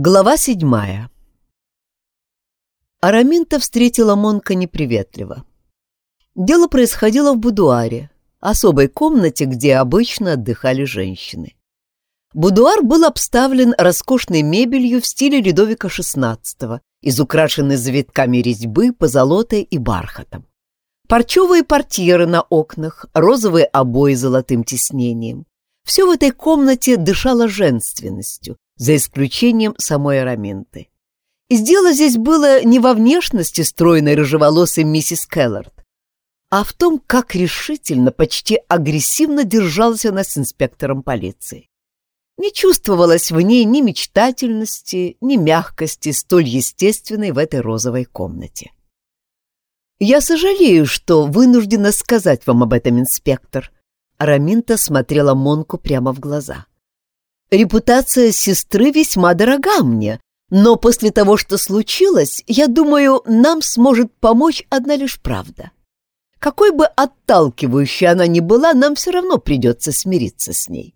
Глава седьмая Араминта встретила Монка неприветливо. Дело происходило в будуаре, особой комнате, где обычно отдыхали женщины. Будуар был обставлен роскошной мебелью в стиле Людовика XVI, изукрашенный завитками резьбы, позолотой и бархатом. Парчевые портьеры на окнах, розовые обои с золотым тиснением. Все в этой комнате дышало женственностью, за исключением самой Араминты. И дело здесь было не во внешности стройной рыжеволосой миссис Келлард, а в том, как решительно, почти агрессивно держалась она с инспектором полиции. Не чувствовалось в ней ни мечтательности, ни мягкости, столь естественной в этой розовой комнате. «Я сожалею, что вынуждена сказать вам об этом, инспектор», Араминта смотрела Монку прямо в глаза. Репутация сестры весьма дорога мне, но после того, что случилось, я думаю, нам сможет помочь одна лишь правда. Какой бы отталкивающей она ни была, нам все равно придется смириться с ней.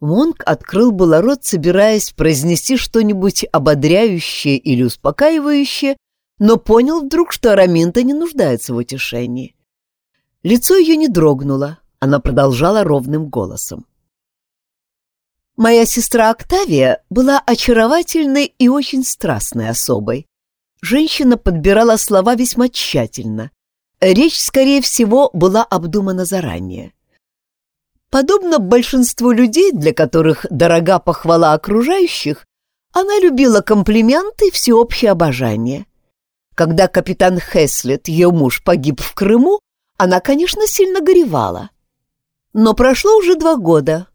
Монк открыл было рот, собираясь произнести что-нибудь ободряющее или успокаивающее, но понял вдруг, что Араминта не нуждается в утешении. Лицо ее не дрогнуло, она продолжала ровным голосом. Моя сестра Октавия была очаровательной и очень страстной особой. Женщина подбирала слова весьма тщательно. Речь, скорее всего, была обдумана заранее. Подобно большинству людей, для которых дорога похвала окружающих, она любила комплименты и всеобщее обожание. Когда капитан Хеслет, ее муж, погиб в Крыму, она, конечно, сильно горевала. Но прошло уже два года,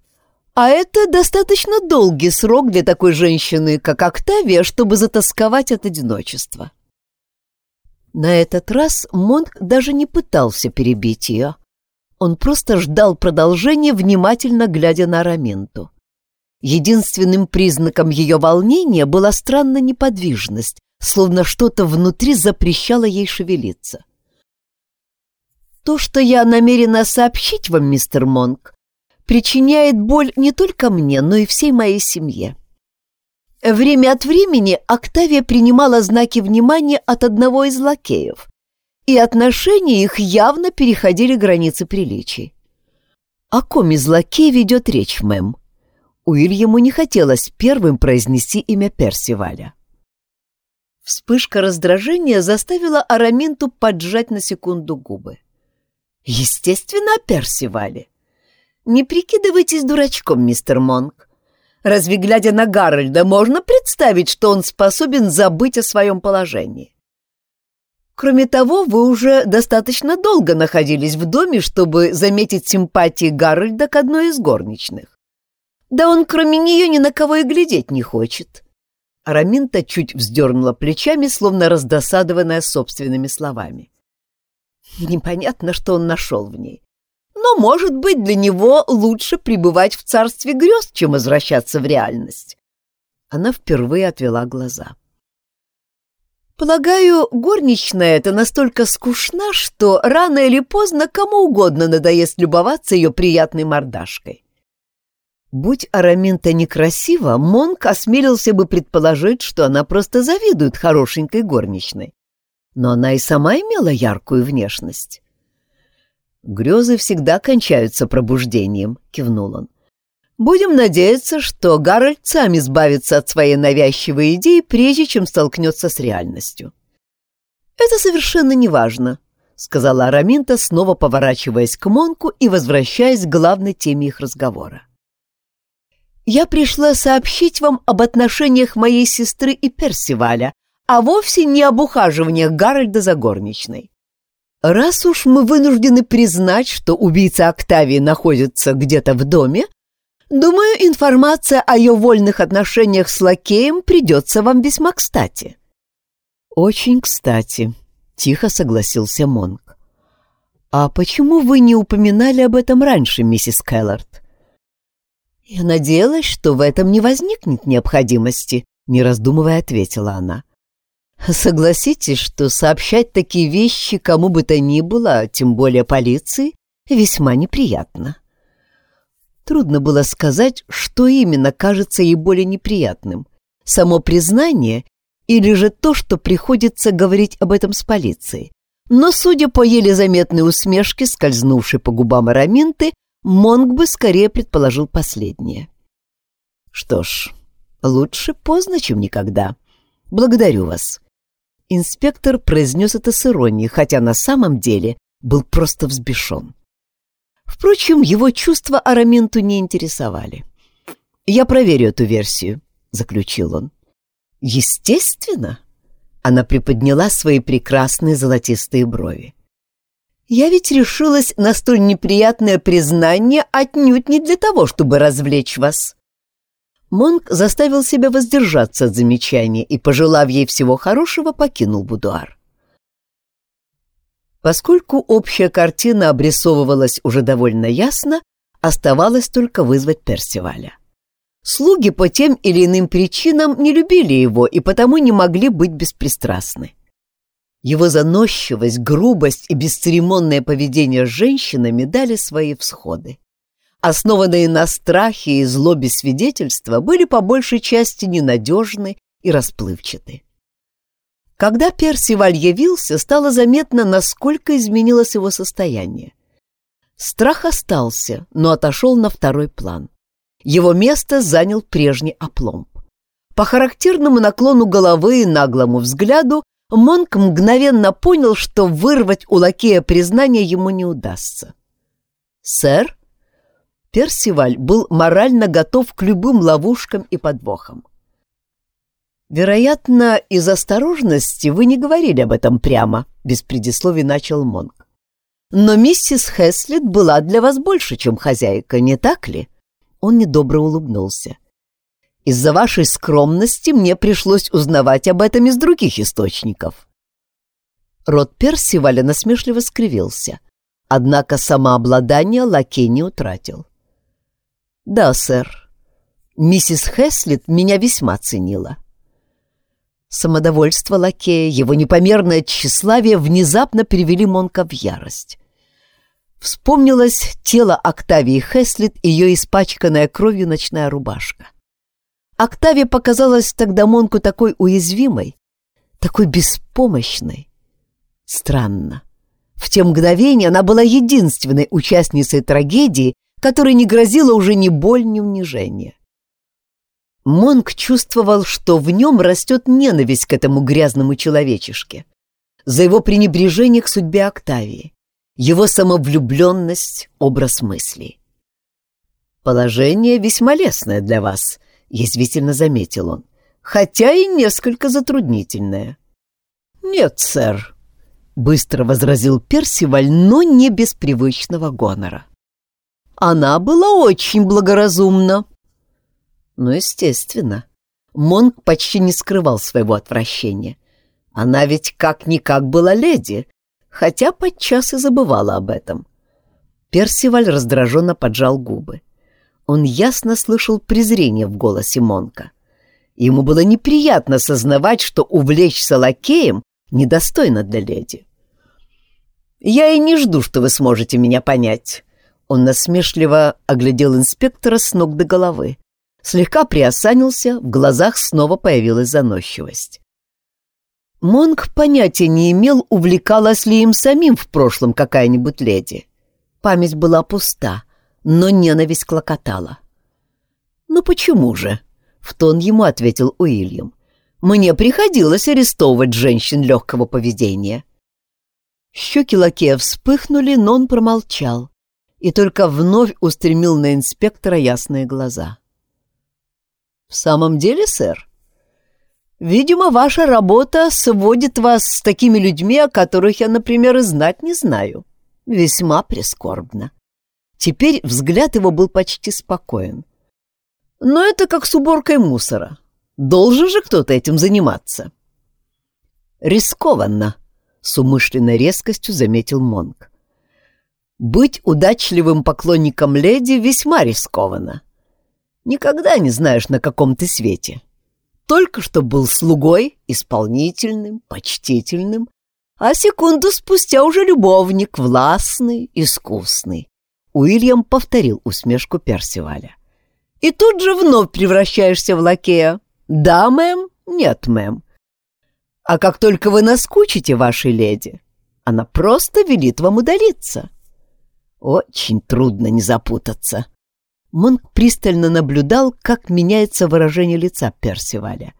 а это достаточно долгий срок для такой женщины, как Октавия, чтобы затасковать от одиночества. На этот раз Монк даже не пытался перебить ее. Он просто ждал продолжения, внимательно глядя на Араминту. Единственным признаком ее волнения была странная неподвижность, словно что-то внутри запрещало ей шевелиться. «То, что я намерена сообщить вам, мистер Монк, причиняет боль не только мне, но и всей моей семье. Время от времени Октавия принимала знаки внимания от одного из лакеев, и отношения их явно переходили границы приличий. О ком из лакеев ведет речь, мэм? Уильяму не хотелось первым произнести имя Персиваля. Вспышка раздражения заставила Араминту поджать на секунду губы. Естественно, о Персивале. Не прикидывайтесь дурачком, мистер Монк. Разве, глядя на Гарольда, можно представить, что он способен забыть о своем положении? Кроме того, вы уже достаточно долго находились в доме, чтобы заметить симпатии Гарольда к одной из горничных. Да он кроме нее ни на кого и глядеть не хочет. Араминта чуть вздернула плечами, словно раздосадованная собственными словами. Непонятно, что он нашел в ней но, может быть, для него лучше пребывать в царстве грез, чем возвращаться в реальность. Она впервые отвела глаза. Полагаю, горничная это настолько скучна, что рано или поздно кому угодно надоест любоваться ее приятной мордашкой. Будь Араминта некрасива, Монк осмелился бы предположить, что она просто завидует хорошенькой горничной. Но она и сама имела яркую внешность. «Грезы всегда кончаются пробуждением», — кивнул он. «Будем надеяться, что Гарольд сам избавится от своей навязчивой идеи, прежде чем столкнется с реальностью». «Это совершенно неважно», — сказала Араминта, снова поворачиваясь к Монку и возвращаясь к главной теме их разговора. «Я пришла сообщить вам об отношениях моей сестры и Персиваля, а вовсе не об ухаживаниях Гарольда за горничной. Раз уж мы вынуждены признать, что убийца Октавии находится где-то в доме, думаю, информация о ее вольных отношениях с лакеем придется вам весьма кстати. Очень кстати, тихо согласился Монк. А почему вы не упоминали об этом раньше, миссис Келлард? Я надеялась, что в этом не возникнет необходимости, не раздумывая ответила она. Согласитесь, что сообщать такие вещи кому бы то ни было, тем более полиции, весьма неприятно. Трудно было сказать, что именно кажется ей более неприятным. Само признание или же то, что приходится говорить об этом с полицией. Но, судя по еле заметной усмешке, скользнувшей по губам Араминты, Монг бы скорее предположил последнее. «Что ж, лучше поздно, чем никогда. Благодарю вас». Инспектор произнес это с иронией, хотя на самом деле был просто взбешен. Впрочем, его чувства Араминту не интересовали. «Я проверю эту версию», — заключил он. «Естественно!» Она приподняла свои прекрасные золотистые брови. «Я ведь решилась на столь неприятное признание отнюдь не для того, чтобы развлечь вас». Монк заставил себя воздержаться от замечания и, пожелав ей всего хорошего, покинул будуар. Поскольку общая картина обрисовывалась уже довольно ясно, оставалось только вызвать Персиваля. Слуги по тем или иным причинам не любили его и потому не могли быть беспристрастны. Его заносчивость, грубость и бесцеремонное поведение с женщинами дали свои всходы. Основанные на страхе и злобе свидетельства были по большей части ненадежны и расплывчаты. Когда Персиваль явился, стало заметно, насколько изменилось его состояние. Страх остался, но отошел на второй план. Его место занял прежний опломб. По характерному наклону головы и наглому взгляду Монк мгновенно понял, что вырвать у лакея признание ему не удастся. «Сэр?» Персиваль был морально готов к любым ловушкам и подвохам. «Вероятно, из осторожности вы не говорили об этом прямо», — без предисловий начал Монк. «Но миссис Хеслет была для вас больше, чем хозяйка, не так ли?» Он недобро улыбнулся. «Из-за вашей скромности мне пришлось узнавать об этом из других источников». Рот Персиваля насмешливо скривился, однако самообладание лакей не утратил. «Да, сэр. Миссис Хеслит меня весьма ценила». Самодовольство лакея, его непомерное тщеславие внезапно привели Монка в ярость. Вспомнилось тело Октавии Хеслит и ее испачканная кровью ночная рубашка. Октавия показалась тогда Монку такой уязвимой, такой беспомощной. Странно. В те мгновения она была единственной участницей трагедии, которой не грозила уже ни боль, ни унижение. Монк чувствовал, что в нем растет ненависть к этому грязному человечешке, за его пренебрежение к судьбе Октавии его самовлюбленность, образ мыслей. «Положение весьма лестное для вас», — язвительно заметил он, «хотя и несколько затруднительное». «Нет, сэр», — быстро возразил Персиваль, но не без привычного гонора. «Она была очень благоразумна». Ну, естественно. Монк почти не скрывал своего отвращения. Она ведь как-никак была леди, хотя подчас и забывала об этом. Персиваль раздраженно поджал губы. Он ясно слышал презрение в голосе Монка. Ему было неприятно сознавать, что увлечься лакеем недостойно для леди. «Я и не жду, что вы сможете меня понять». Он насмешливо оглядел инспектора с ног до головы. Слегка приосанился, в глазах снова появилась заносчивость. Монг понятия не имел, увлекалась ли им самим в прошлом какая-нибудь леди. Память была пуста, но ненависть клокотала. «Ну почему же?» — в тон ему ответил Уильям. «Мне приходилось арестовывать женщин легкого поведения». Щеки лакея вспыхнули, но он промолчал и только вновь устремил на инспектора ясные глаза. «В самом деле, сэр?» Видимо, ваша работа сводит вас с такими людьми, о которых я, например, и знать не знаю. Весьма прискорбно. Теперь взгляд его был почти спокоен. Но это как с уборкой мусора. Должен же кто-то этим заниматься. Рискованно, с умышленной резкостью заметил Монк. Быть удачливым поклонником леди весьма рискованно. Никогда не знаешь, на каком ты свете. — только что был слугой, исполнительным, почтительным, а секунду спустя уже любовник, властный, искусный. Уильям повторил усмешку Персиваля. И тут же вновь превращаешься в лакея. Да, мэм, нет, мэм. А как только вы наскучите вашей леди, она просто велит вам удалиться. Очень трудно не запутаться. Монк пристально наблюдал, как меняется выражение лица Персиваля.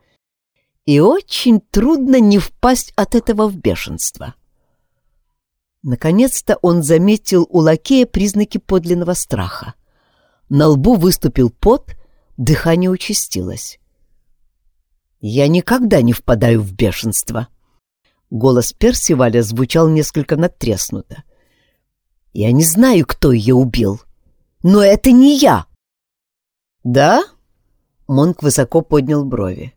И очень трудно не впасть от этого в бешенство. Наконец-то он заметил у лакея признаки подлинного страха. На лбу выступил пот, дыхание участилось. «Я никогда не впадаю в бешенство». Голос Персиваля звучал несколько надтреснуто. «Я не знаю, кто ее убил, но это не я!» «Да?» — Монк высоко поднял брови.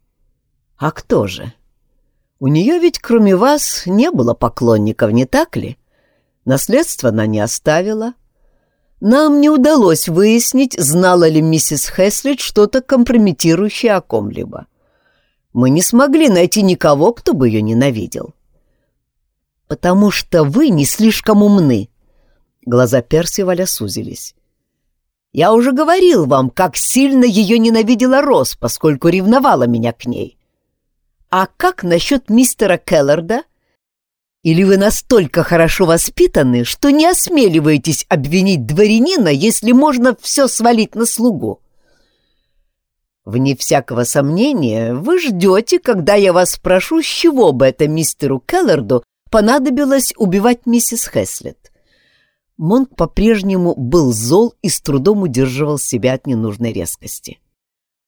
«А кто же? У нее ведь кроме вас не было поклонников, не так ли? Наследство она не оставила. Нам не удалось выяснить, знала ли миссис Хэслит что-то компрометирующее о ком-либо. Мы не смогли найти никого, кто бы ее ненавидел. Потому что вы не слишком умны. Глаза Персиваля сузились. Я уже говорил вам, как сильно ее ненавидела Рос, поскольку ревновала меня к ней. А как насчет мистера Келларда? Или вы настолько хорошо воспитаны, что не осмеливаетесь обвинить дворянина, если можно все свалить на слугу? Вне всякого сомнения, вы ждете, когда я вас спрошу, с чего бы это мистеру Келларду понадобилось убивать миссис Хэслет. Монк по-прежнему был зол и с трудом удерживал себя от ненужной резкости.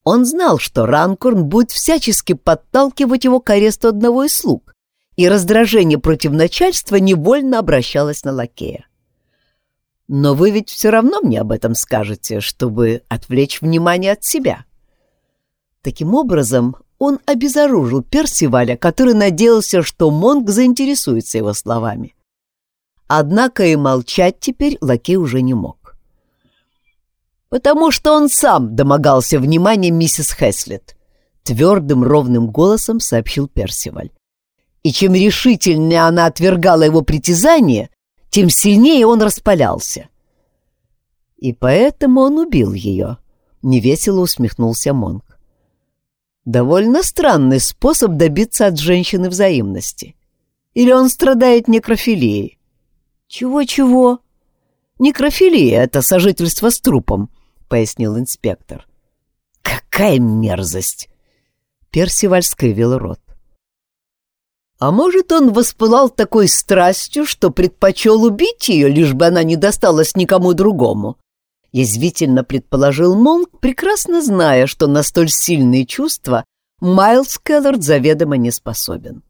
Он знал, что Ранкорн будет всячески подталкивать его к аресту одного из слуг, и раздражение против начальства невольно обращалось на лакея. «Но вы ведь все равно мне об этом скажете, чтобы отвлечь внимание от себя». Таким образом, он обезоружил Персиваля, который надеялся, что Монг заинтересуется его словами. Однако и молчать теперь лакей уже не мог потому что он сам домогался внимания миссис Хэслет», — твердым ровным голосом сообщил Персиваль. И чем решительнее она отвергала его притязание, тем сильнее он распалялся. И поэтому он убил ее, — невесело усмехнулся Монк. Довольно странный способ добиться от женщины взаимности. Или он страдает некрофилией? Чего-чего? Некрофилия — это сожительство с трупом, — пояснил инспектор. «Какая мерзость!» Персиваль скривил рот. «А может, он воспылал такой страстью, что предпочел убить ее, лишь бы она не досталась никому другому?» Язвительно предположил Монк, прекрасно зная, что на столь сильные чувства Майлз Келлард заведомо не способен.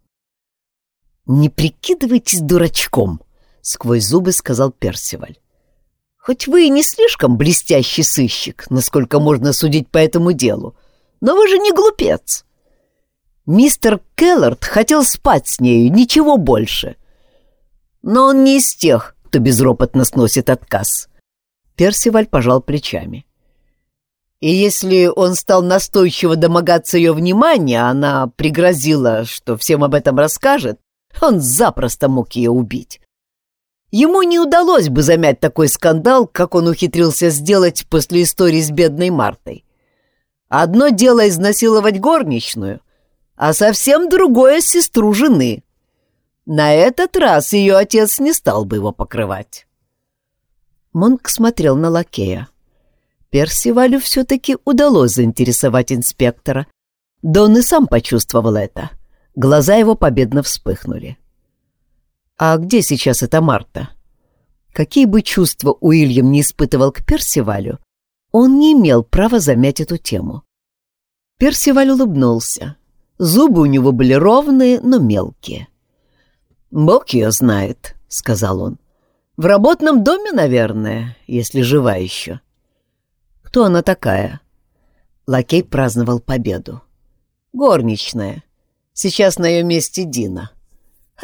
«Не прикидывайтесь дурачком», — сквозь зубы сказал Персиваль. Хоть вы и не слишком блестящий сыщик, насколько можно судить по этому делу, но вы же не глупец. Мистер Келлард хотел спать с нею, ничего больше. Но он не из тех, кто безропотно сносит отказ. Персиваль пожал плечами. И если он стал настойчиво домогаться ее внимания, она пригрозила, что всем об этом расскажет, он запросто мог ее убить. Ему не удалось бы замять такой скандал, как он ухитрился сделать после истории с бедной Мартой. Одно дело изнасиловать горничную, а совсем другое — сестру жены. На этот раз ее отец не стал бы его покрывать. Монк смотрел на лакея. Персивалю все-таки удалось заинтересовать инспектора. Да он и сам почувствовал это. Глаза его победно вспыхнули. А где сейчас эта Марта? Какие бы чувства Уильям не испытывал к Персивалю, он не имел права замять эту тему. Персиваль улыбнулся. Зубы у него были ровные, но мелкие. «Бог ее знает», — сказал он. «В работном доме, наверное, если жива еще». «Кто она такая?» Лакей праздновал победу. «Горничная. Сейчас на ее месте Дина.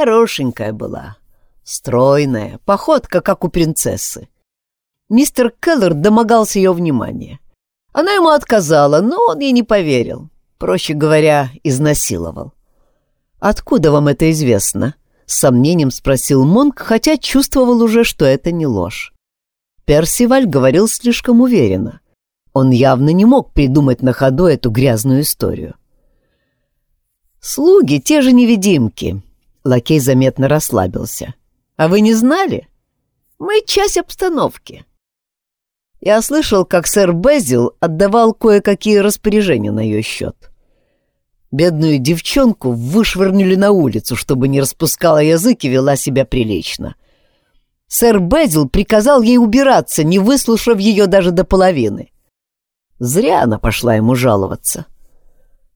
Хорошенькая была, стройная, походка, как у принцессы. Мистер Келлер домогался ее внимания. Она ему отказала, но он ей не поверил. Проще говоря, изнасиловал. «Откуда вам это известно?» — с сомнением спросил Монк, хотя чувствовал уже, что это не ложь. Персиваль говорил слишком уверенно. Он явно не мог придумать на ходу эту грязную историю. Слуги — те же невидимки. Лакей заметно расслабился. А вы не знали? Мы часть обстановки. Я слышал, как сэр Безил отдавал кое-какие распоряжения на ее счет. Бедную девчонку вышвырнули на улицу, чтобы не распускала язык и вела себя прилично. Сэр Безил приказал ей убираться, не выслушав ее даже до половины. Зря она пошла ему жаловаться.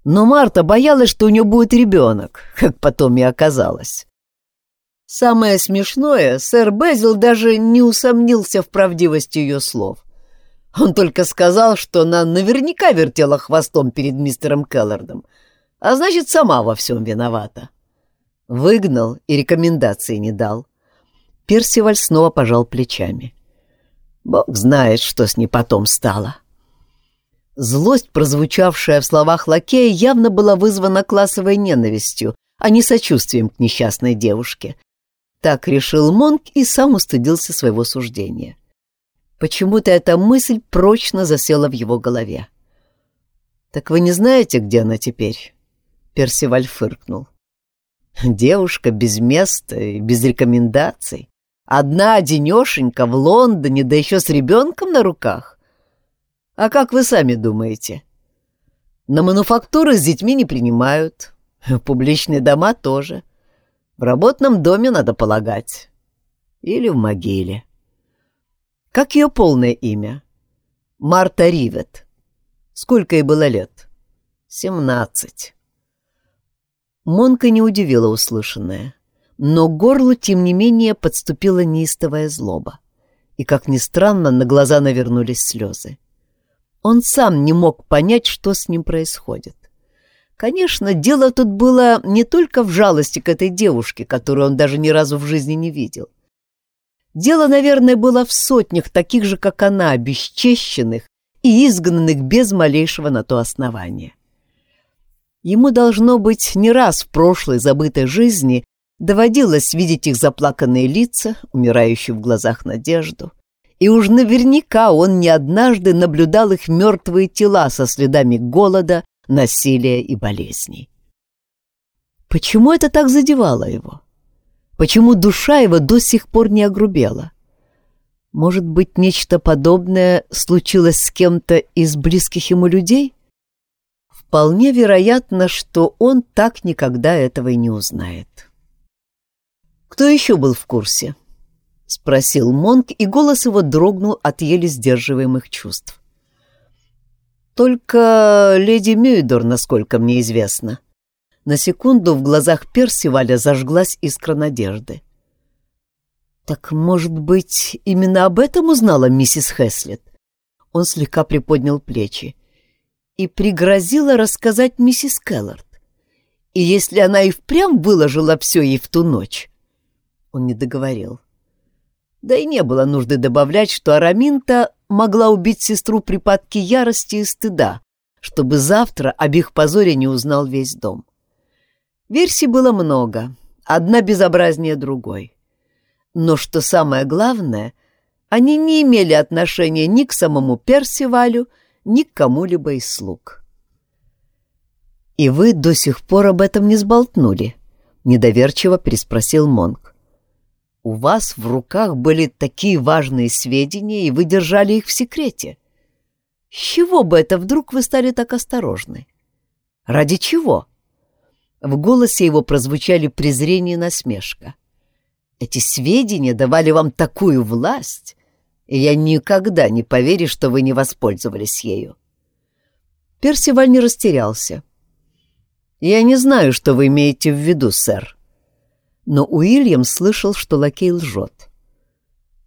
Но Марта боялась, что у нее будет ребенок, как потом и оказалось. Самое смешное, сэр Безил даже не усомнился в правдивости ее слов. Он только сказал, что она наверняка вертела хвостом перед мистером Келлардом, а значит, сама во всем виновата. Выгнал и рекомендации не дал. Персиваль снова пожал плечами. Бог знает, что с ней потом стало. Злость, прозвучавшая в словах лакея, явно была вызвана классовой ненавистью, а не сочувствием к несчастной девушке. Так решил Монк и сам устыдился своего суждения. Почему-то эта мысль прочно засела в его голове. «Так вы не знаете, где она теперь?» Персиваль фыркнул. «Девушка без места и без рекомендаций. Одна одинешенька в Лондоне, да еще с ребенком на руках. А как вы сами думаете? На мануфактуры с детьми не принимают. Публичные дома тоже. В работном доме, надо полагать. Или в могиле. Как ее полное имя? Марта Ривет. Сколько ей было лет? Семнадцать. Монка не удивила услышанное, но горлу, тем не менее, подступила неистовая злоба. И, как ни странно, на глаза навернулись слезы. Он сам не мог понять, что с ним происходит. Конечно, дело тут было не только в жалости к этой девушке, которую он даже ни разу в жизни не видел. Дело, наверное, было в сотнях таких же, как она, обесчещенных и изгнанных без малейшего на то основания. Ему, должно быть, не раз в прошлой забытой жизни доводилось видеть их заплаканные лица, умирающие в глазах надежду, и уж наверняка он не однажды наблюдал их мертвые тела со следами голода, насилия и болезней. Почему это так задевало его? Почему душа его до сих пор не огрубела? Может быть, нечто подобное случилось с кем-то из близких ему людей? Вполне вероятно, что он так никогда этого и не узнает. Кто еще был в курсе? —— спросил Монк, и голос его дрогнул от еле сдерживаемых чувств. «Только леди Мюйдор, насколько мне известно». На секунду в глазах Персиваля зажглась искра надежды. «Так, может быть, именно об этом узнала миссис Хэслет?» Он слегка приподнял плечи. «И пригрозила рассказать миссис Келлард. И если она и впрямь выложила все ей в ту ночь...» Он не договорил. Да и не было нужды добавлять, что Араминта могла убить сестру припадки ярости и стыда, чтобы завтра об их позоре не узнал весь дом. Версий было много, одна безобразнее другой. Но что самое главное, они не имели отношения ни к самому Персивалю, ни к кому-либо из слуг. «И вы до сих пор об этом не сболтнули?» — недоверчиво переспросил Монк. У вас в руках были такие важные сведения, и вы держали их в секрете. Чего бы это вдруг вы стали так осторожны? Ради чего? В голосе его прозвучали презрение и насмешка. Эти сведения давали вам такую власть, и я никогда не поверю, что вы не воспользовались ею. Персиваль не растерялся. «Я не знаю, что вы имеете в виду, сэр», но Уильям слышал, что лакей лжет.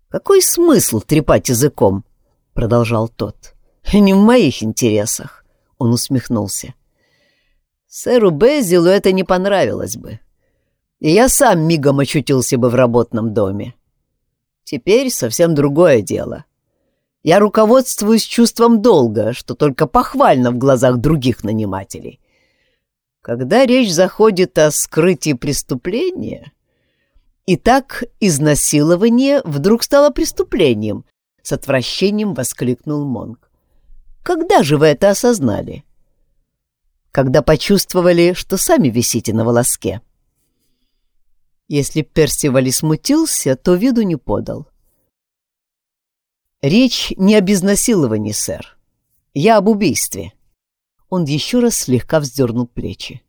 «Какой смысл трепать языком?» — продолжал тот. «Не в моих интересах», — он усмехнулся. «Сэру Безилу это не понравилось бы, и я сам мигом очутился бы в работном доме. Теперь совсем другое дело. Я руководствуюсь чувством долга, что только похвально в глазах других нанимателей. Когда речь заходит о скрытии преступления... Итак, изнасилование вдруг стало преступлением, с отвращением воскликнул Монг. Когда же вы это осознали? когда почувствовали, что сами висите на волоске. Если Персиваль смутился, то виду не подал. «Речь не об изнасиловании, сэр. Я об убийстве». Он еще раз слегка вздернул плечи.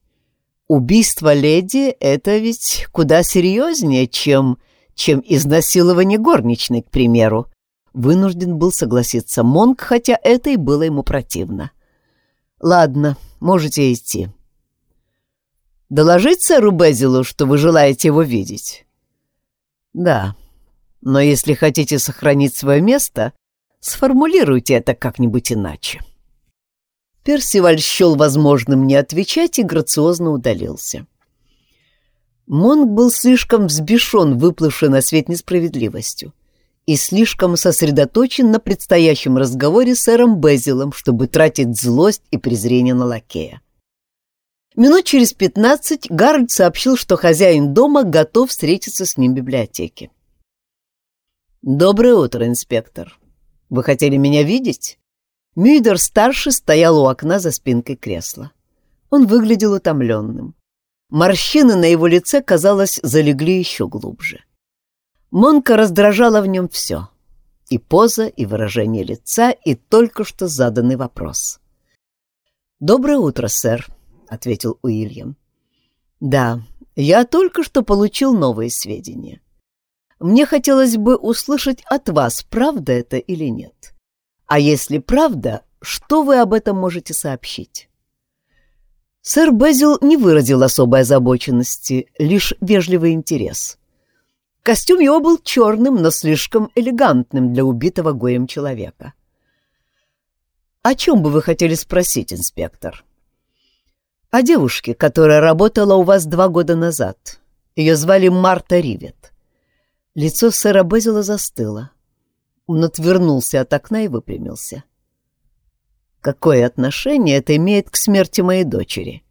«Убийство леди — это ведь куда серьезнее, чем, чем изнасилование горничной, к примеру». Вынужден был согласиться Монк, хотя это и было ему противно. «Ладно, можете идти». Доложить сэру Безилу, что вы желаете его видеть? Да, но если хотите сохранить свое место, сформулируйте это как-нибудь иначе. Персиваль счел возможным не отвечать и грациозно удалился. Монк был слишком взбешен выплывшей на свет несправедливостью и слишком сосредоточен на предстоящем разговоре с сэром Бэзилом, чтобы тратить злость и презрение на лакея. Минут через пятнадцать Гарольд сообщил, что хозяин дома готов встретиться с ним в библиотеке. «Доброе утро, инспектор. Вы хотели меня видеть?» Мюйдер-старший стоял у окна за спинкой кресла. Он выглядел утомленным. Морщины на его лице, казалось, залегли еще глубже. Монка раздражала в нем все. И поза, и выражение лица, и только что заданный вопрос. «Доброе утро, сэр», — ответил Уильям. «Да, я только что получил новые сведения. Мне хотелось бы услышать от вас, правда это или нет. А если правда, что вы об этом можете сообщить?» Сэр Безил не выразил особой озабоченности, лишь вежливый интерес. Костюм его был черным, но слишком элегантным для убитого гоем человека. «О чем бы вы хотели спросить, инспектор?» о девушке, которая работала у вас два года назад. Ее звали Марта Ривет. Лицо сэра Безила застыло. Он отвернулся от окна и выпрямился. Какое отношение это имеет к смерти моей дочери?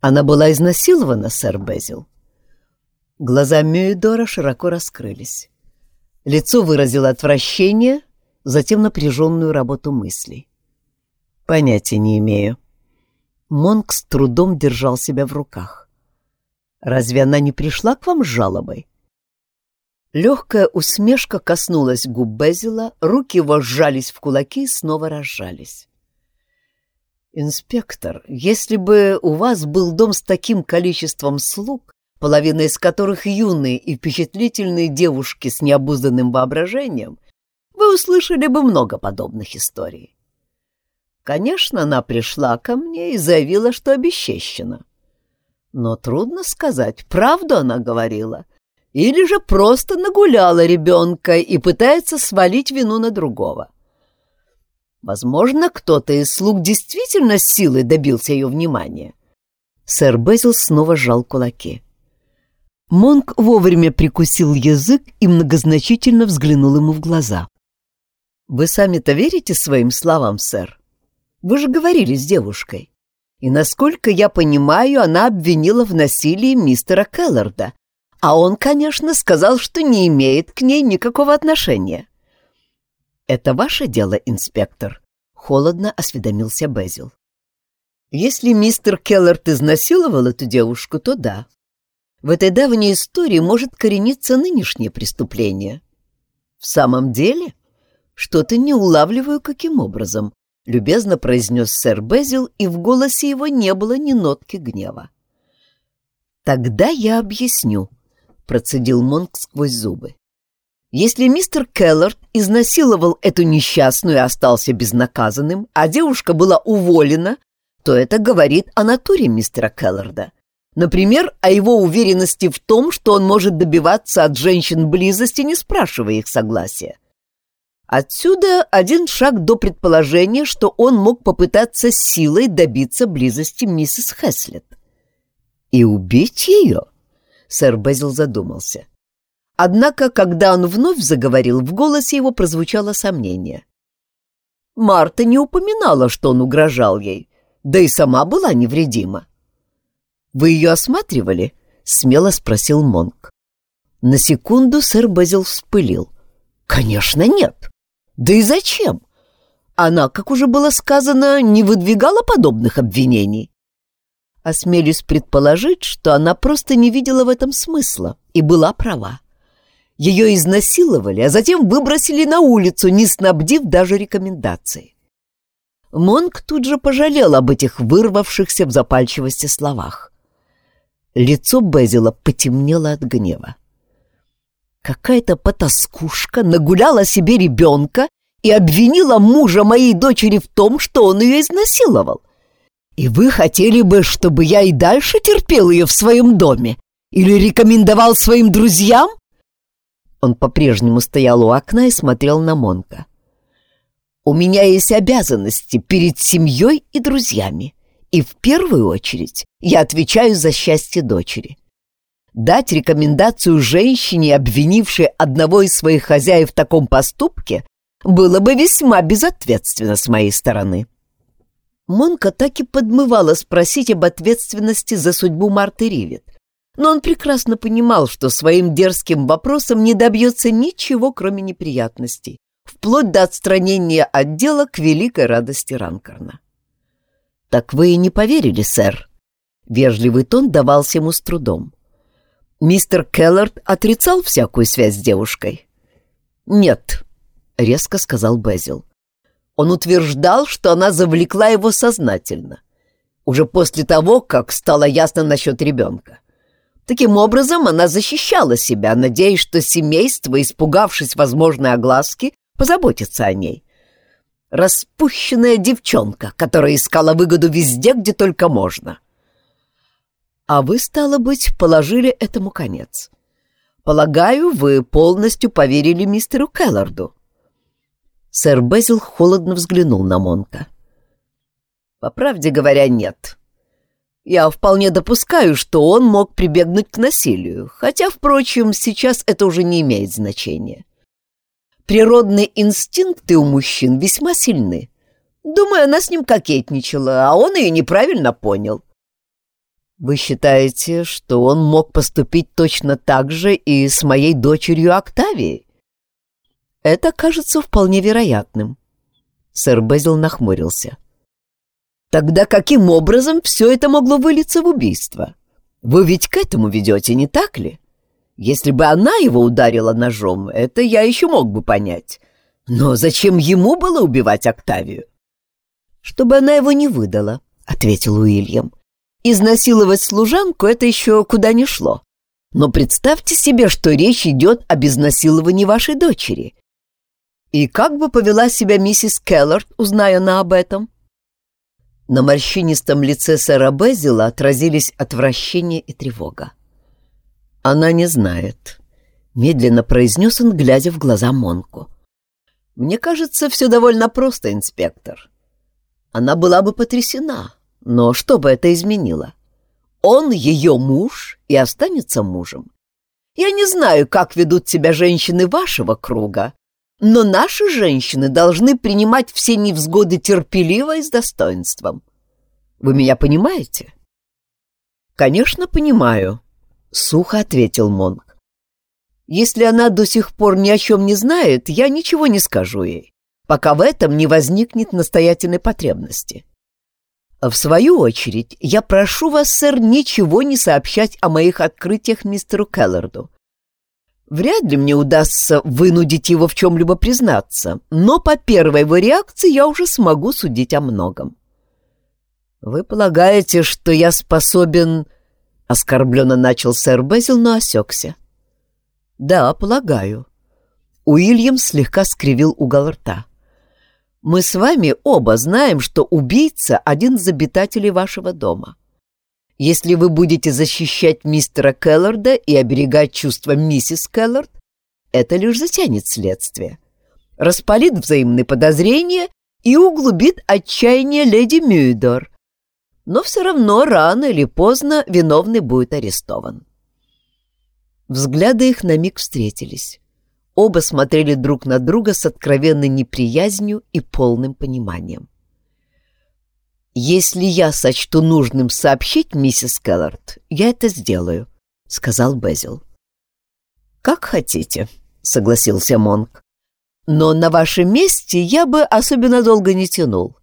Она была изнасилована, сэр Безил. Глаза Мюидора широко раскрылись. Лицо выразило отвращение, затем напряженную работу мыслей. Понятия не имею. Монк с трудом держал себя в руках. «Разве она не пришла к вам с жалобой?» Легкая усмешка коснулась губ Безила, руки его сжались в кулаки и снова разжались. «Инспектор, если бы у вас был дом с таким количеством слуг, половина из которых юные и впечатлительные девушки с необузданным воображением, вы услышали бы много подобных историй. Конечно, она пришла ко мне и заявила, что обесчещена. Но трудно сказать, правду она говорила, или же просто нагуляла ребенка и пытается свалить вину на другого. Возможно, кто-то из слуг действительно силой добился ее внимания. Сэр Безил снова сжал кулаки. Монк вовремя прикусил язык и многозначительно взглянул ему в глаза. «Вы сами-то верите своим словам, сэр?» Вы же говорили с девушкой. И, насколько я понимаю, она обвинила в насилии мистера Келларда, а он, конечно, сказал, что не имеет к ней никакого отношения. «Это ваше дело, инспектор», — холодно осведомился Безил. «Если мистер Келлард изнасиловал эту девушку, то да. В этой давней истории может корениться нынешнее преступление». «В самом деле? Что-то не улавливаю, каким образом», — любезно произнес сэр Безил, и в голосе его не было ни нотки гнева. «Тогда я объясню», — процедил Монк сквозь зубы. «Если мистер Келлард изнасиловал эту несчастную и остался безнаказанным, а девушка была уволена, то это говорит о натуре мистера Келларда. Например, о его уверенности в том, что он может добиваться от женщин близости, не спрашивая их согласия. Отсюда один шаг до предположения, что он мог попытаться силой добиться близости миссис Хэслет. «И убить ее?» — сэр Безил задумался. Однако, когда он вновь заговорил, в голосе его прозвучало сомнение. Марта не упоминала, что он угрожал ей, да и сама была невредима. «Вы ее осматривали?» — смело спросил Монк. На секунду сэр Безил вспылил. «Конечно, нет. Да и зачем? Она, как уже было сказано, не выдвигала подобных обвинений. Осмелюсь предположить, что она просто не видела в этом смысла и была права. Ее изнасиловали, а затем выбросили на улицу, не снабдив даже рекомендацией. Монк тут же пожалел об этих вырвавшихся в запальчивости словах. Лицо Безила потемнело от гнева. Какая-то потаскушка нагуляла себе ребенка и обвинила мужа моей дочери в том, что он ее изнасиловал. И вы хотели бы, чтобы я и дальше терпел ее в своем доме? Или рекомендовал своим друзьям? Он по-прежнему стоял у окна и смотрел на Монка. У меня есть обязанности перед семьей и друзьями. И в первую очередь я отвечаю за счастье дочери. Дать рекомендацию женщине, обвинившей одного из своих хозяев в таком поступке, было бы весьма безответственно с моей стороны. Монка так и подмывала спросить об ответственности за судьбу Марты Ривет, но он прекрасно понимал, что своим дерзким вопросом не добьется ничего, кроме неприятностей, вплоть до отстранения от дела к великой радости Ранкарна. «Так вы и не поверили, сэр?» Вежливый тон давался ему с трудом. Мистер Келлард отрицал всякую связь с девушкой. «Нет», — резко сказал Безил. Он утверждал, что она завлекла его сознательно, уже после того, как стало ясно насчет ребенка. Таким образом, она защищала себя, надеясь, что семейство, испугавшись возможной огласки, позаботится о ней. Распущенная девчонка, которая искала выгоду везде, где только можно. А вы, стало быть, положили этому конец. Полагаю, вы полностью поверили мистеру Келларду. Сэр Безил холодно взглянул на Монка. По правде говоря, нет. Я вполне допускаю, что он мог прибегнуть к насилию, хотя, впрочем, сейчас это уже не имеет значения. Природные инстинкты у мужчин весьма сильны. Думаю, она с ним кокетничала, а он ее неправильно понял. Вы считаете, что он мог поступить точно так же и с моей дочерью Октавией? Это кажется вполне вероятным. Сэр Безил нахмурился. Тогда каким образом все это могло вылиться в убийство? Вы ведь к этому ведете, не так ли? Если бы она его ударила ножом, это я еще мог бы понять. Но зачем ему было убивать Октавию? Чтобы она его не выдала, — ответил Уильям. Изнасиловать служанку — это еще куда ни шло. Но представьте себе, что речь идет об изнасиловании вашей дочери. И как бы повела себя миссис Келлард, узная она об этом? На морщинистом лице сэра Безила отразились отвращение и тревога. «Она не знает», — медленно произнес он, глядя в глаза Монку. «Мне кажется, все довольно просто, инспектор. Она была бы потрясена, но что бы это изменило? Он ее муж и останется мужем. Я не знаю, как ведут себя женщины вашего круга, но наши женщины должны принимать все невзгоды терпеливо и с достоинством. Вы меня понимаете? Конечно, понимаю, сухо ответил Монг. Если она до сих пор ни о чем не знает, я ничего не скажу ей, пока в этом не возникнет настоятельной потребности. В свою очередь, я прошу вас, сэр, ничего не сообщать о моих открытиях мистеру Келларду. Вряд ли мне удастся вынудить его в чем-либо признаться, но по первой его реакции я уже смогу судить о многом. «Вы полагаете, что я способен...» — оскорбленно начал сэр Безил, но осекся. «Да, полагаю». Уильям слегка скривил угол рта. «Мы с вами оба знаем, что убийца — один из обитателей вашего дома. Если вы будете защищать мистера Келларда и оберегать чувства миссис Келлард, это лишь затянет следствие, распалит взаимные подозрения и углубит отчаяние леди Мюидор. Но все равно рано или поздно виновный будет арестован. Взгляды их на миг встретились. Оба смотрели друг на друга с откровенной неприязнью и полным пониманием. «Если я сочту нужным сообщить миссис Келлард, я это сделаю», — сказал Безил. «Как хотите», — согласился Монк. Но на вашем месте я бы особенно долго не тянул.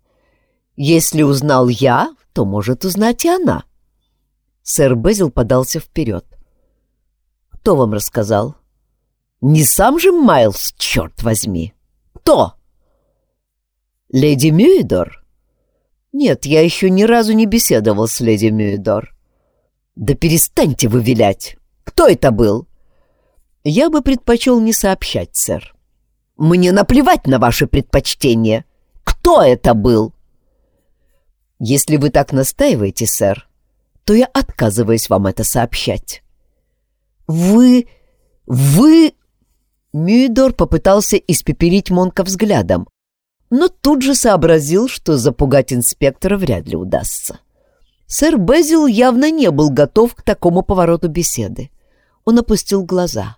Если узнал я, то может узнать и она. Сэр Безил подался вперед. Кто вам рассказал? Не сам же Майлз, черт возьми. Кто? Леди Мюидор? Нет, я еще ни разу не беседовал с леди Мюидор. Да перестаньте вы вилять. Кто это был? Я бы предпочел не сообщать, сэр. Мне наплевать на ваши предпочтения. Кто это был? Если вы так настаиваете, сэр, то я отказываюсь вам это сообщать. Вы... вы... Мюидор попытался испепелить Монка взглядом, но тут же сообразил, что запугать инспектора вряд ли удастся. Сэр Безил явно не был готов к такому повороту беседы. Он опустил глаза.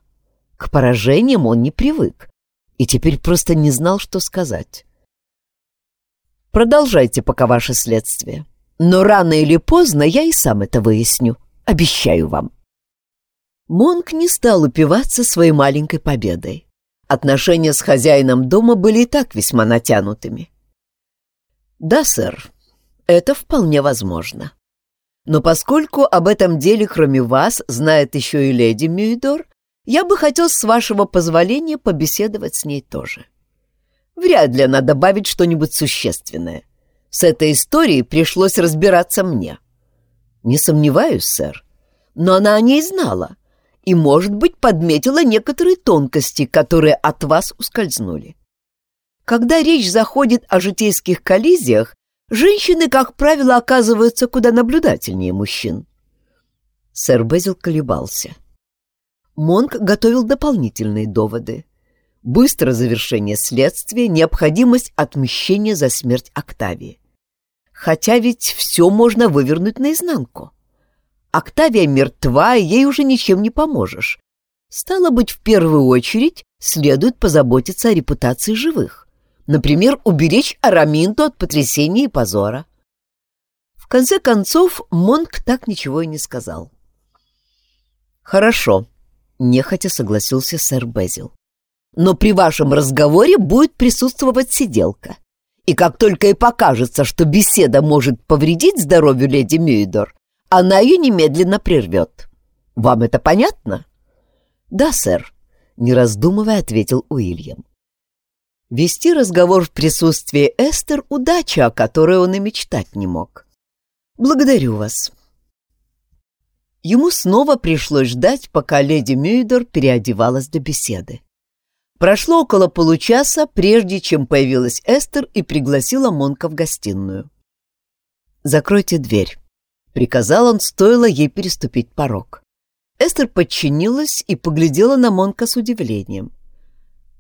К поражениям он не привык и теперь просто не знал, что сказать. Продолжайте пока ваше следствие. Но рано или поздно я и сам это выясню. Обещаю вам. Монк не стал упиваться своей маленькой победой. Отношения с хозяином дома были и так весьма натянутыми. «Да, сэр, это вполне возможно. Но поскольку об этом деле, кроме вас, знает еще и леди Мюидор, я бы хотел, с вашего позволения, побеседовать с ней тоже. Вряд ли она добавит что-нибудь существенное. С этой историей пришлось разбираться мне. Не сомневаюсь, сэр, но она о ней знала» и, может быть, подметила некоторые тонкости, которые от вас ускользнули. Когда речь заходит о житейских коллизиях, женщины, как правило, оказываются куда наблюдательнее мужчин. Сэр Безил колебался. Монк готовил дополнительные доводы. Быстрое завершение следствия, необходимость отмщения за смерть Октавии. Хотя ведь все можно вывернуть наизнанку. Октавия мертва, и ей уже ничем не поможешь. Стало быть, в первую очередь следует позаботиться о репутации живых. Например, уберечь Араминту от потрясения и позора. В конце концов, Монк так ничего и не сказал. «Хорошо», — нехотя согласился сэр Безил. «Но при вашем разговоре будет присутствовать сиделка. И как только и покажется, что беседа может повредить здоровью леди Мюидор, она ее немедленно прервет. Вам это понятно? Да, сэр, не раздумывая, ответил Уильям. Вести разговор в присутствии Эстер — удача, о которой он и мечтать не мог. Благодарю вас. Ему снова пришлось ждать, пока леди Мюйдор переодевалась для беседы. Прошло около получаса, прежде чем появилась Эстер и пригласила Монка в гостиную. «Закройте дверь», Приказал он, стоило ей переступить порог. Эстер подчинилась и поглядела на Монка с удивлением.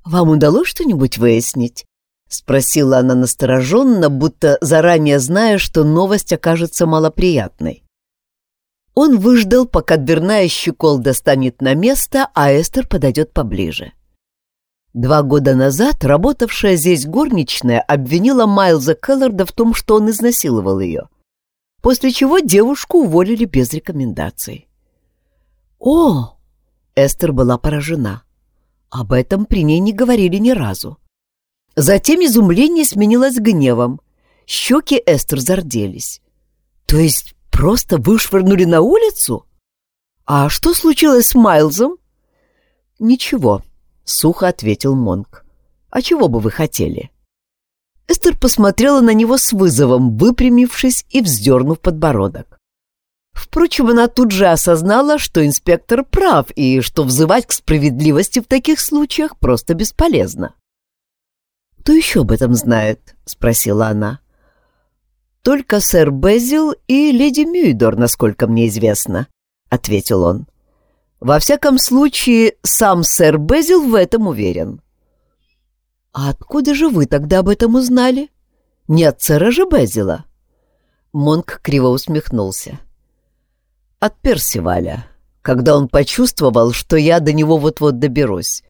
«Вам удалось что-нибудь выяснить?» — спросила она настороженно, будто заранее зная, что новость окажется малоприятной. Он выждал, пока дверная щеколда станет на место, а Эстер подойдет поближе. Два года назад работавшая здесь горничная обвинила Майлза Келларда в том, что он изнасиловал ее после чего девушку уволили без рекомендаций. «О!» — Эстер была поражена. Об этом при ней не говорили ни разу. Затем изумление сменилось гневом. Щеки Эстер зарделись. «То есть просто вышвырнули на улицу? А что случилось с Майлзом?» «Ничего», — сухо ответил Монк. «А чего бы вы хотели?» Эстер посмотрела на него с вызовом, выпрямившись и вздернув подбородок. Впрочем, она тут же осознала, что инспектор прав и что взывать к справедливости в таких случаях просто бесполезно. «Кто еще об этом знает?» — спросила она. «Только сэр Безил и леди Мюйдор, насколько мне известно», — ответил он. «Во всяком случае, сам сэр Безил в этом уверен». «А откуда же вы тогда об этом узнали? Не от сэра же Безила?» Монк криво усмехнулся. «От Персиваля, когда он почувствовал, что я до него вот-вот доберусь.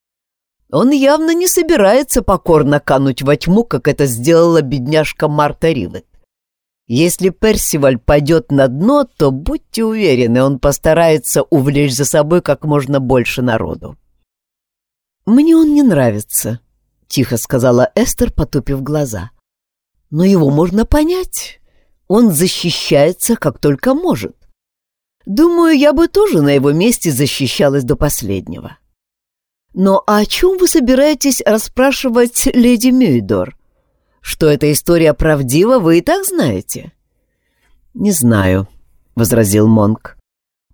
Он явно не собирается покорно кануть во тьму, как это сделала бедняжка Марта Ривет. Если Персиваль пойдет на дно, то будьте уверены, он постарается увлечь за собой как можно больше народу. Мне он не нравится, — тихо сказала Эстер, потупив глаза. «Но его можно понять. Он защищается, как только может. Думаю, я бы тоже на его месте защищалась до последнего». «Но о чем вы собираетесь расспрашивать леди Мюйдор? Что эта история правдива, вы и так знаете?» «Не знаю», — возразил Монк.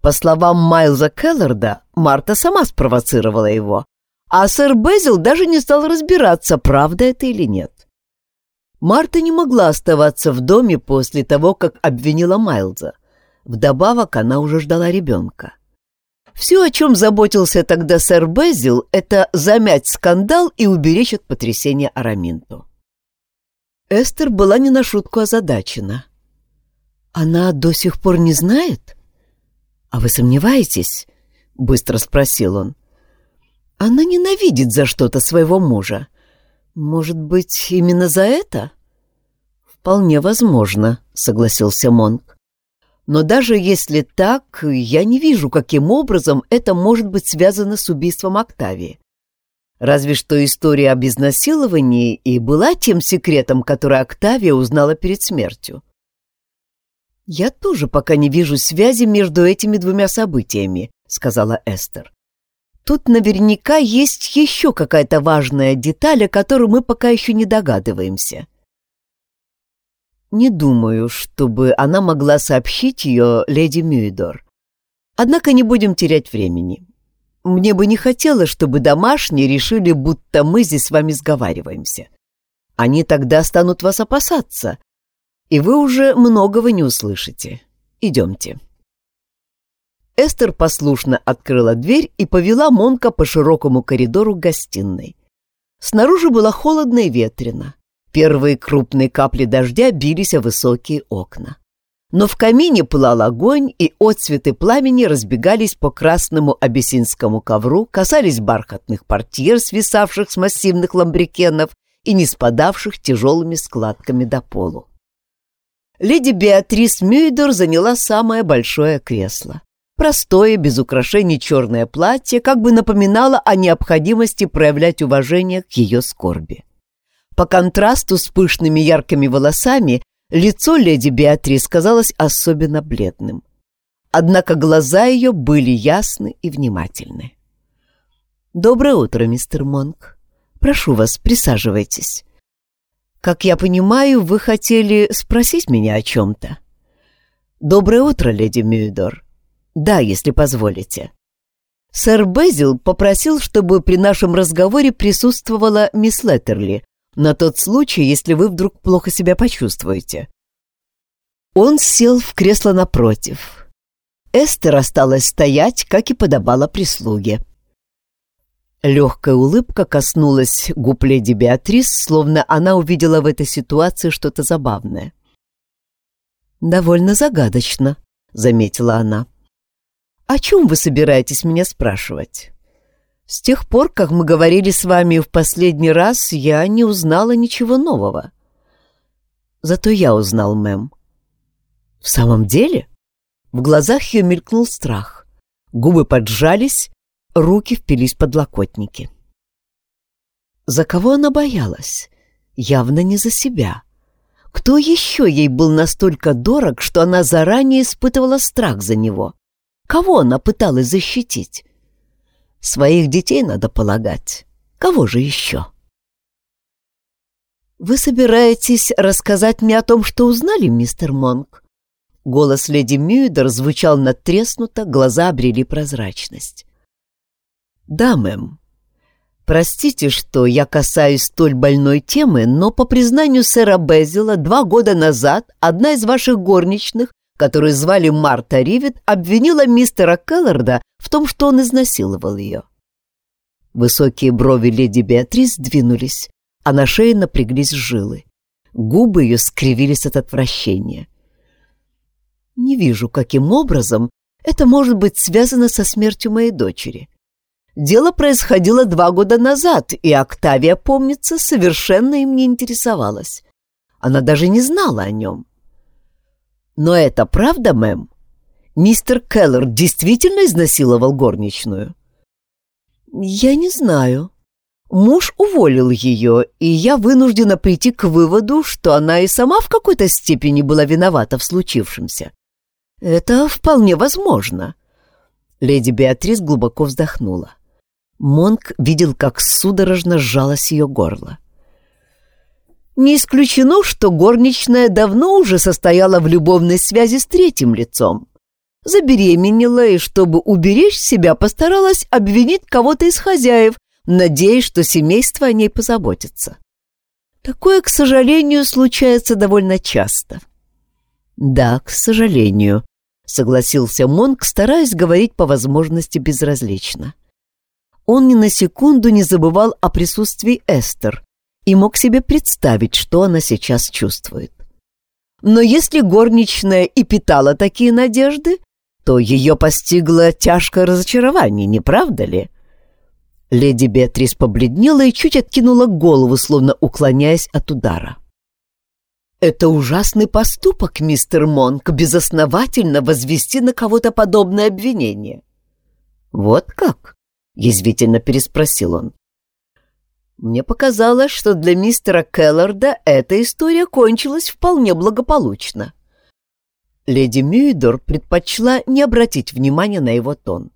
По словам Майлза Келларда, Марта сама спровоцировала его, а сэр Безил даже не стал разбираться, правда это или нет. Марта не могла оставаться в доме после того, как обвинила Майлза. Вдобавок она уже ждала ребенка. Все, о чем заботился тогда сэр Безил, это замять скандал и уберечь от потрясения Араминту. Эстер была не на шутку озадачена. «Она до сих пор не знает?» «А вы сомневаетесь?» — быстро спросил он. «Она ненавидит за что-то своего мужа. Может быть, именно за это?» «Вполне возможно», — согласился Монк. «Но даже если так, я не вижу, каким образом это может быть связано с убийством Октавии. Разве что история об изнасиловании и была тем секретом, который Октавия узнала перед смертью. «Я тоже пока не вижу связи между этими двумя событиями», — сказала Эстер. «Тут наверняка есть еще какая-то важная деталь, о которой мы пока еще не догадываемся». Не думаю, чтобы она могла сообщить ее леди Мюидор. Однако не будем терять времени. Мне бы не хотелось, чтобы домашние решили, будто мы здесь с вами сговариваемся. Они тогда станут вас опасаться, и вы уже многого не услышите. Идемте». Эстер послушно открыла дверь и повела Монка по широкому коридору гостиной. Снаружи было холодно и ветрено. Первые крупные капли дождя бились о высокие окна. Но в камине пылал огонь, и отцветы пламени разбегались по красному абиссинскому ковру, касались бархатных портьер, свисавших с массивных ламбрикенов и не спадавших тяжелыми складками до полу леди Беатрис Мюйдор заняла самое большое кресло. Простое, без украшений черное платье как бы напоминало о необходимости проявлять уважение к ее скорби. По контрасту с пышными яркими волосами лицо леди Беатрис казалось особенно бледным. Однако глаза ее были ясны и внимательны. «Доброе утро, мистер Монк. Прошу вас, присаживайтесь. Как я понимаю, вы хотели спросить меня о чем-то. Доброе утро, леди Мюидор. Да, если позволите. Сэр Безил попросил, чтобы при нашем разговоре присутствовала мисс Леттерли, на тот случай, если вы вдруг плохо себя почувствуете. Он сел в кресло напротив. Эстер осталась стоять, как и подобало прислуге. Легкая улыбка коснулась губ леди Беатрис, словно она увидела в этой ситуации что-то забавное. «Довольно загадочно», — заметила она. «О чем вы собираетесь меня спрашивать? С тех пор, как мы говорили с вами в последний раз, я не узнала ничего нового. Зато я узнал, мэм». «В самом деле?» В глазах ее мелькнул страх. Губы поджались, Руки впились под локотники. За кого она боялась? Явно не за себя. Кто еще ей был настолько дорог, что она заранее испытывала страх за него? Кого она пыталась защитить? Своих детей, надо полагать. Кого же еще? «Вы собираетесь рассказать мне о том, что узнали, мистер Монк?» Голос леди Мюидер звучал надтреснуто, глаза обрели прозрачность. «Да, мэм. Простите, что я касаюсь столь больной темы, но, по признанию сэра Безила, два года назад одна из ваших горничных, которую звали Марта Ривет, обвинила мистера Келларда в том, что он изнасиловал ее». Высокие брови леди Беатрис двинулись, а на шее напряглись жилы. Губы ее скривились от отвращения. «Не вижу, каким образом это может быть связано со смертью моей дочери. Дело происходило два года назад, и Октавия, помнится, совершенно им не интересовалась. Она даже не знала о нем. Но это правда, мэм? Мистер Келлер действительно изнасиловал горничную? Я не знаю. Муж уволил ее, и я вынуждена прийти к выводу, что она и сама в какой-то степени была виновата в случившемся. Это вполне возможно. Леди Беатрис глубоко вздохнула. Монк видел, как судорожно сжалось ее горло. Не исключено, что горничная давно уже состояла в любовной связи с третьим лицом. Забеременела и, чтобы уберечь себя, постаралась обвинить кого-то из хозяев, надеясь, что семейство о ней позаботится. Такое, к сожалению, случается довольно часто. Да, к сожалению, согласился Монк, стараясь говорить по возможности безразлично. Он ни на секунду не забывал о присутствии Эстер и мог себе представить, что она сейчас чувствует. Но если горничная и питала такие надежды, то ее постигло тяжкое разочарование, не правда ли? Леди Беатрис побледнела и чуть откинула голову, словно уклоняясь от удара. «Это ужасный поступок, мистер Монк, безосновательно возвести на кого-то подобное обвинение». «Вот как?» — язвительно переспросил он. «Мне показалось, что для мистера Келларда эта история кончилась вполне благополучно». Леди Мюидор предпочла не обратить внимания на его тон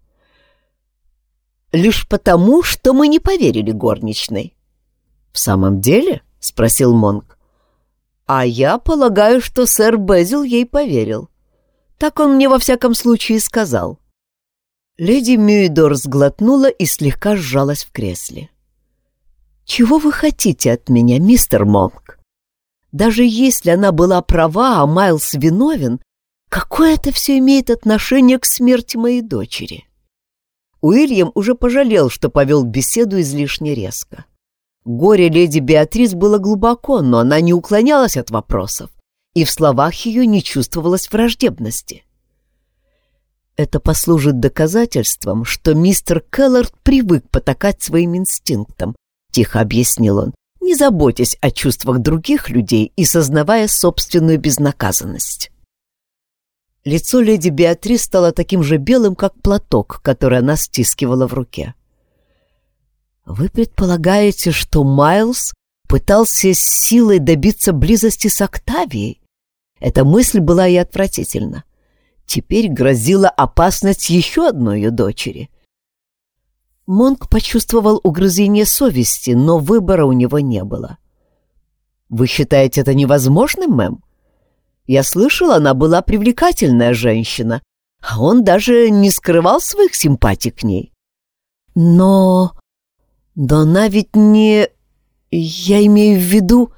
лишь потому, что мы не поверили горничной. «В самом деле?» — спросил Монк. «А я полагаю, что сэр Безил ей поверил. Так он мне во всяком случае сказал». Леди Мюидор сглотнула и слегка сжалась в кресле. «Чего вы хотите от меня, мистер Монк? Даже если она была права, а Майлз виновен, какое это все имеет отношение к смерти моей дочери?» Уильям уже пожалел, что повел беседу излишне резко. Горе леди Беатрис было глубоко, но она не уклонялась от вопросов, и в словах ее не чувствовалось враждебности. Это послужит доказательством, что мистер Келлард привык потакать своим инстинктам, тихо объяснил он, не заботясь о чувствах других людей и сознавая собственную безнаказанность. Лицо леди Беатрис стало таким же белым, как платок, который она стискивала в руке. «Вы предполагаете, что Майлз пытался с силой добиться близости с Октавией?» Эта мысль была и отвратительна. Теперь грозила опасность еще одной ее дочери. Монк почувствовал угрызение совести, но выбора у него не было. «Вы считаете это невозможным, мэм?» Я слышал, она была привлекательная женщина, а он даже не скрывал своих симпатий к ней. Но... Да она ведь не... Я имею в виду...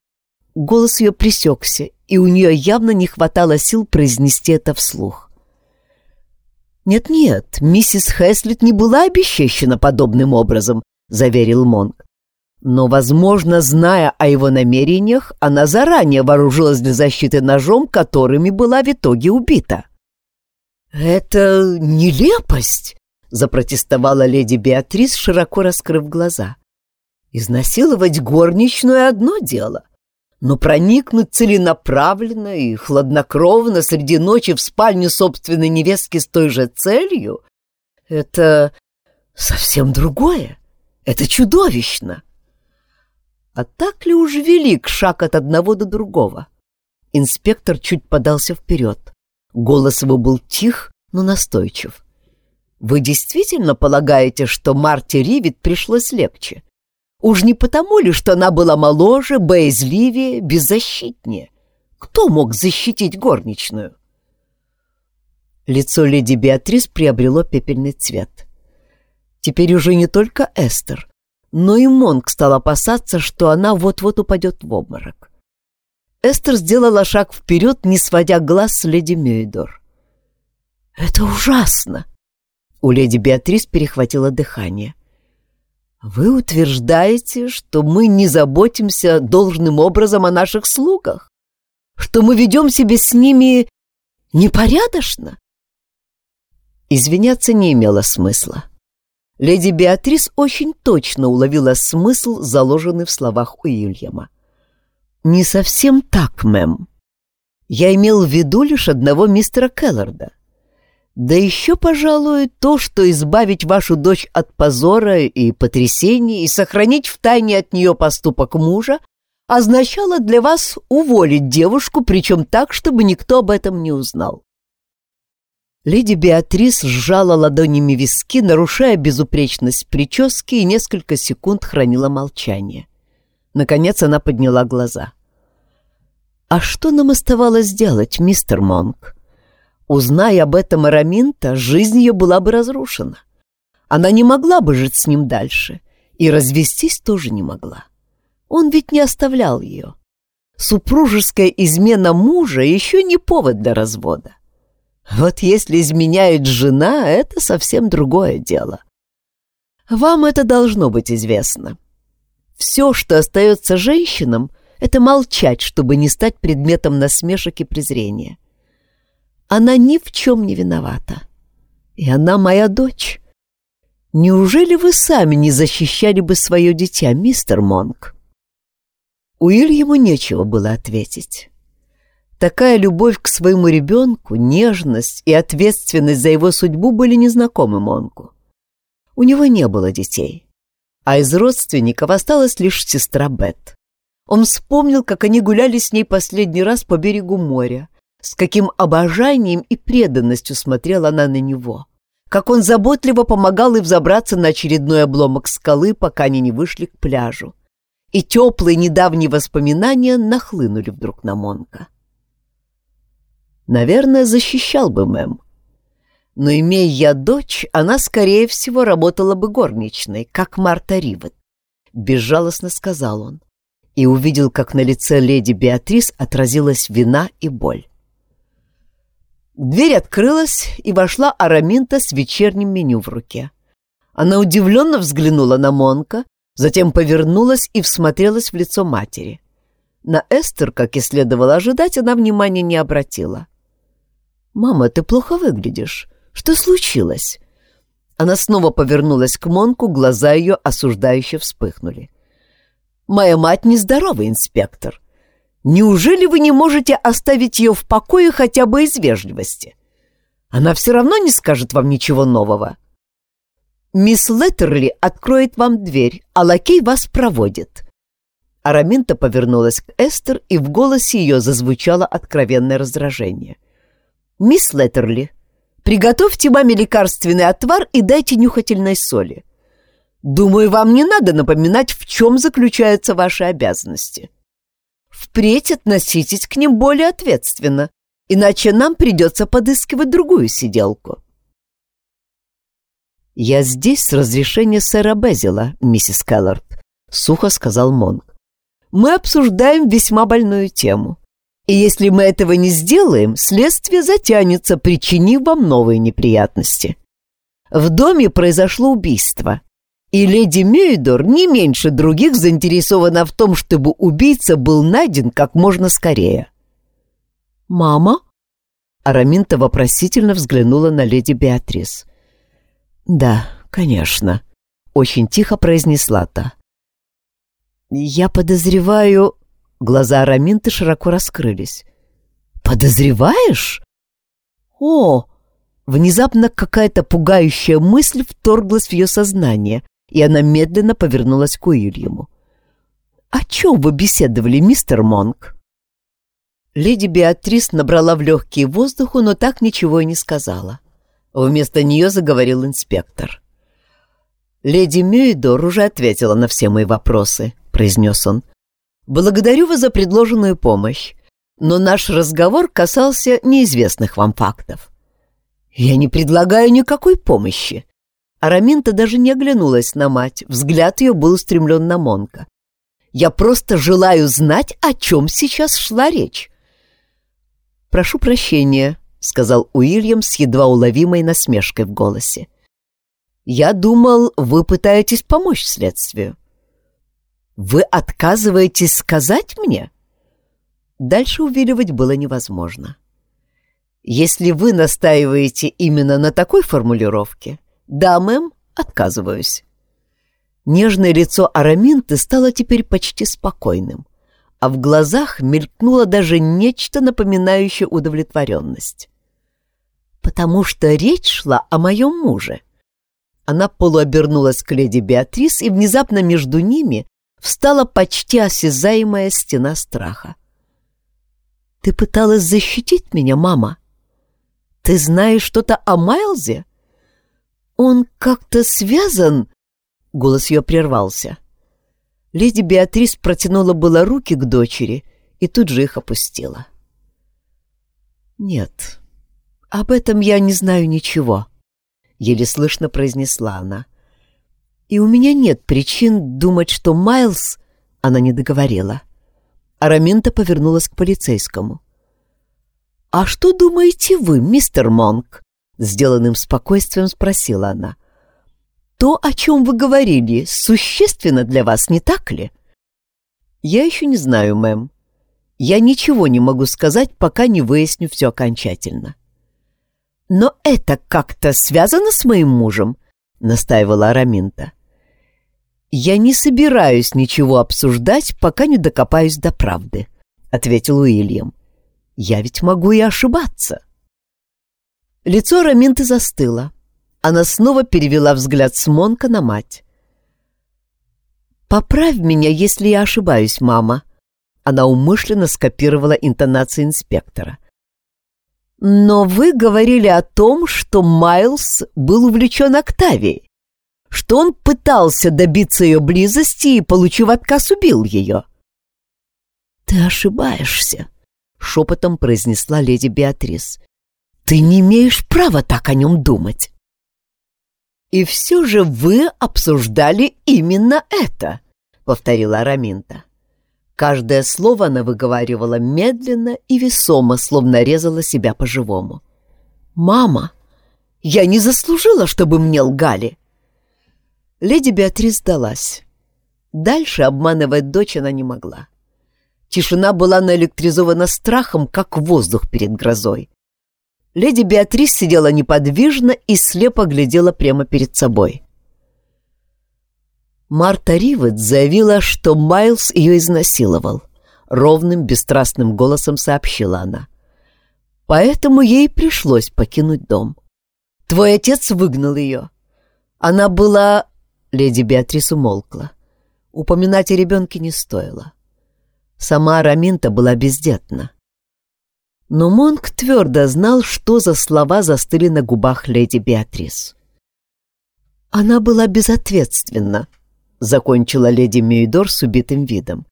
Голос ее пресекся, и у нее явно не хватало сил произнести это вслух. «Нет-нет, миссис Хэслит не была обесчещена подобным образом», — заверил Монк. Но, возможно, зная о его намерениях, она заранее вооружилась для защиты ножом, которыми была в итоге убита. «Это нелепость!» — запротестовала леди Беатрис, широко раскрыв глаза. «Изнасиловать горничную — одно дело, но проникнуть целенаправленно и хладнокровно среди ночи в спальню собственной невестки с той же целью — это совсем другое. Это чудовищно!» А так ли уж велик шаг от одного до другого? Инспектор чуть подался вперед. Голос его был тих, но настойчив. «Вы действительно полагаете, что Марте Ривит пришлось легче? Уж не потому ли, что она была моложе, боязливее, беззащитнее? Кто мог защитить горничную?» Лицо леди Беатрис приобрело пепельный цвет. Теперь уже не только Эстер, но и Монк стал опасаться, что она вот-вот упадет в обморок. Эстер сделала шаг вперед, не сводя глаз с леди Мюидор. «Это ужасно!» У леди Беатрис перехватило дыхание. «Вы утверждаете, что мы не заботимся должным образом о наших слугах? Что мы ведем себя с ними непорядочно?» Извиняться не имело смысла. Леди Беатрис очень точно уловила смысл, заложенный в словах Уильяма. «Не совсем так, мэм. Я имел в виду лишь одного мистера Келларда. Да еще, пожалуй, то, что избавить вашу дочь от позора и потрясений и сохранить в тайне от нее поступок мужа означало для вас уволить девушку, причем так, чтобы никто об этом не узнал. Леди Беатрис сжала ладонями виски, нарушая безупречность прически, и несколько секунд хранила молчание. Наконец она подняла глаза. «А что нам оставалось делать, мистер Монк?» Узная об этом Араминта, жизнь ее была бы разрушена. Она не могла бы жить с ним дальше, и развестись тоже не могла. Он ведь не оставлял ее. Супружеская измена мужа еще не повод для развода. Вот если изменяет жена, это совсем другое дело. Вам это должно быть известно. Все, что остается женщинам, это молчать, чтобы не стать предметом насмешек и презрения. Она ни в чем не виновата. И она моя дочь. Неужели вы сами не защищали бы свое дитя, мистер Монк? Уильяму нечего было ответить. Такая любовь к своему ребенку, нежность и ответственность за его судьбу были незнакомы Монку. У него не было детей, а из родственников осталась лишь сестра Бет. Он вспомнил, как они гуляли с ней последний раз по берегу моря, с каким обожанием и преданностью смотрела она на него, как он заботливо помогал ей взобраться на очередной обломок скалы, пока они не вышли к пляжу. И теплые недавние воспоминания нахлынули вдруг на Монка. Наверное, защищал бы мэм. Но, имея я дочь, она, скорее всего, работала бы горничной, как Марта Ривет. Безжалостно сказал он. И увидел, как на лице леди Беатрис отразилась вина и боль. Дверь открылась, и вошла Араминта с вечерним меню в руке. Она удивленно взглянула на Монка, затем повернулась и всмотрелась в лицо матери. На Эстер, как и следовало ожидать, она внимания не обратила. «Мама, ты плохо выглядишь. Что случилось?» Она снова повернулась к Монку, глаза ее осуждающе вспыхнули. «Моя мать нездорова, инспектор. Неужели вы не можете оставить ее в покое хотя бы из вежливости? Она все равно не скажет вам ничего нового. Мисс Леттерли откроет вам дверь, а лакей вас проводит. Араминта повернулась к Эстер, и в голосе ее зазвучало откровенное раздражение. «Мисс Леттерли, приготовьте маме лекарственный отвар и дайте нюхательной соли. Думаю, вам не надо напоминать, в чем заключаются ваши обязанности». Впредь относитесь к ним более ответственно, иначе нам придется подыскивать другую сиделку. «Я здесь с разрешения сэра Безила, миссис Келлард», — сухо сказал Монг. «Мы обсуждаем весьма больную тему. И если мы этого не сделаем, следствие затянется, причинив вам новые неприятности. В доме произошло убийство, и леди Мюидор не меньше других заинтересована в том, чтобы убийца был найден как можно скорее. «Мама?» Араминта вопросительно взглянула на леди Беатрис. «Да, конечно», — очень тихо произнесла та. «Я подозреваю...» Глаза Араминты широко раскрылись. «Подозреваешь?» «О!» Внезапно какая-то пугающая мысль вторглась в ее сознание, и она медленно повернулась к Уильяму. «О чем вы беседовали, мистер Монк?» Леди Беатрис набрала в легкие воздуху, но так ничего и не сказала. Вместо нее заговорил инспектор. «Леди Мюидор уже ответила на все мои вопросы», — произнес он. «Благодарю вас за предложенную помощь, но наш разговор касался неизвестных вам фактов». «Я не предлагаю никакой помощи», Араминта даже не оглянулась на мать, взгляд ее был устремлен на Монка. «Я просто желаю знать, о чем сейчас шла речь». «Прошу прощения», — сказал Уильям с едва уловимой насмешкой в голосе. «Я думал, вы пытаетесь помочь следствию». «Вы отказываетесь сказать мне?» Дальше увиливать было невозможно. «Если вы настаиваете именно на такой формулировке, «Да, мэм, отказываюсь». Нежное лицо Араминты стало теперь почти спокойным, а в глазах мелькнуло даже нечто напоминающее удовлетворенность. потому что речь шла о моем муже. Она полуобернулась к леди Беатрис, и внезапно между ними встала почти осязаемая стена страха. «Ты пыталась защитить меня, мама? Ты знаешь что-то о Майлзе? Он как-то связан...» Голос ее прервался. Леди Беатрис протянула было руки к дочери и тут же их опустила. «Нет, об этом я не знаю ничего», — еле слышно произнесла она. «И у меня нет причин думать, что Майлз...» Она не договорила. Араминта повернулась к полицейскому. «А что думаете вы, мистер Монк?» Сделанным спокойствием спросила она. «То, о чем вы говорили, существенно для вас, не так ли?» «Я еще не знаю, мэм. Я ничего не могу сказать, пока не выясню все окончательно». «Но это как-то связано с моим мужем?» — настаивала Араминта. «Я не собираюсь ничего обсуждать, пока не докопаюсь до правды», — ответил Уильям. «Я ведь могу и ошибаться». Лицо Раминты застыло. Она снова перевела взгляд с Монка на мать. «Поправь меня, если я ошибаюсь, мама». Она умышленно скопировала интонации инспектора. «Но вы говорили о том, что Майлз был увлечен Октавией, что он пытался добиться ее близости и, получив отказ, убил ее». «Ты ошибаешься», — шепотом произнесла леди Беатрис. «Ты не имеешь права так о нем думать». «И все же вы обсуждали именно это», — повторила Араминта. Каждое слово она выговаривала медленно и весомо, словно резала себя по-живому. «Мама, я не заслужила, чтобы мне лгали!» Леди Беатрис сдалась. Дальше обманывать дочь она не могла. Тишина была наэлектризована страхом, как воздух перед грозой. Леди Беатрис сидела неподвижно и слепо глядела прямо перед собой. Марта Ривет заявила, что Майлз ее изнасиловал. Ровным, бесстрастным голосом сообщила она. Поэтому ей пришлось покинуть дом. Твой отец выгнал ее. Она была... Леди Беатрис умолкла. Упоминать о ребенке не стоило. Сама Раминта была бездетна. Но Монк твердо знал, что за слова застыли на губах леди Беатрис. Она была безответственна, закончила леди Мейдор с убитым видом.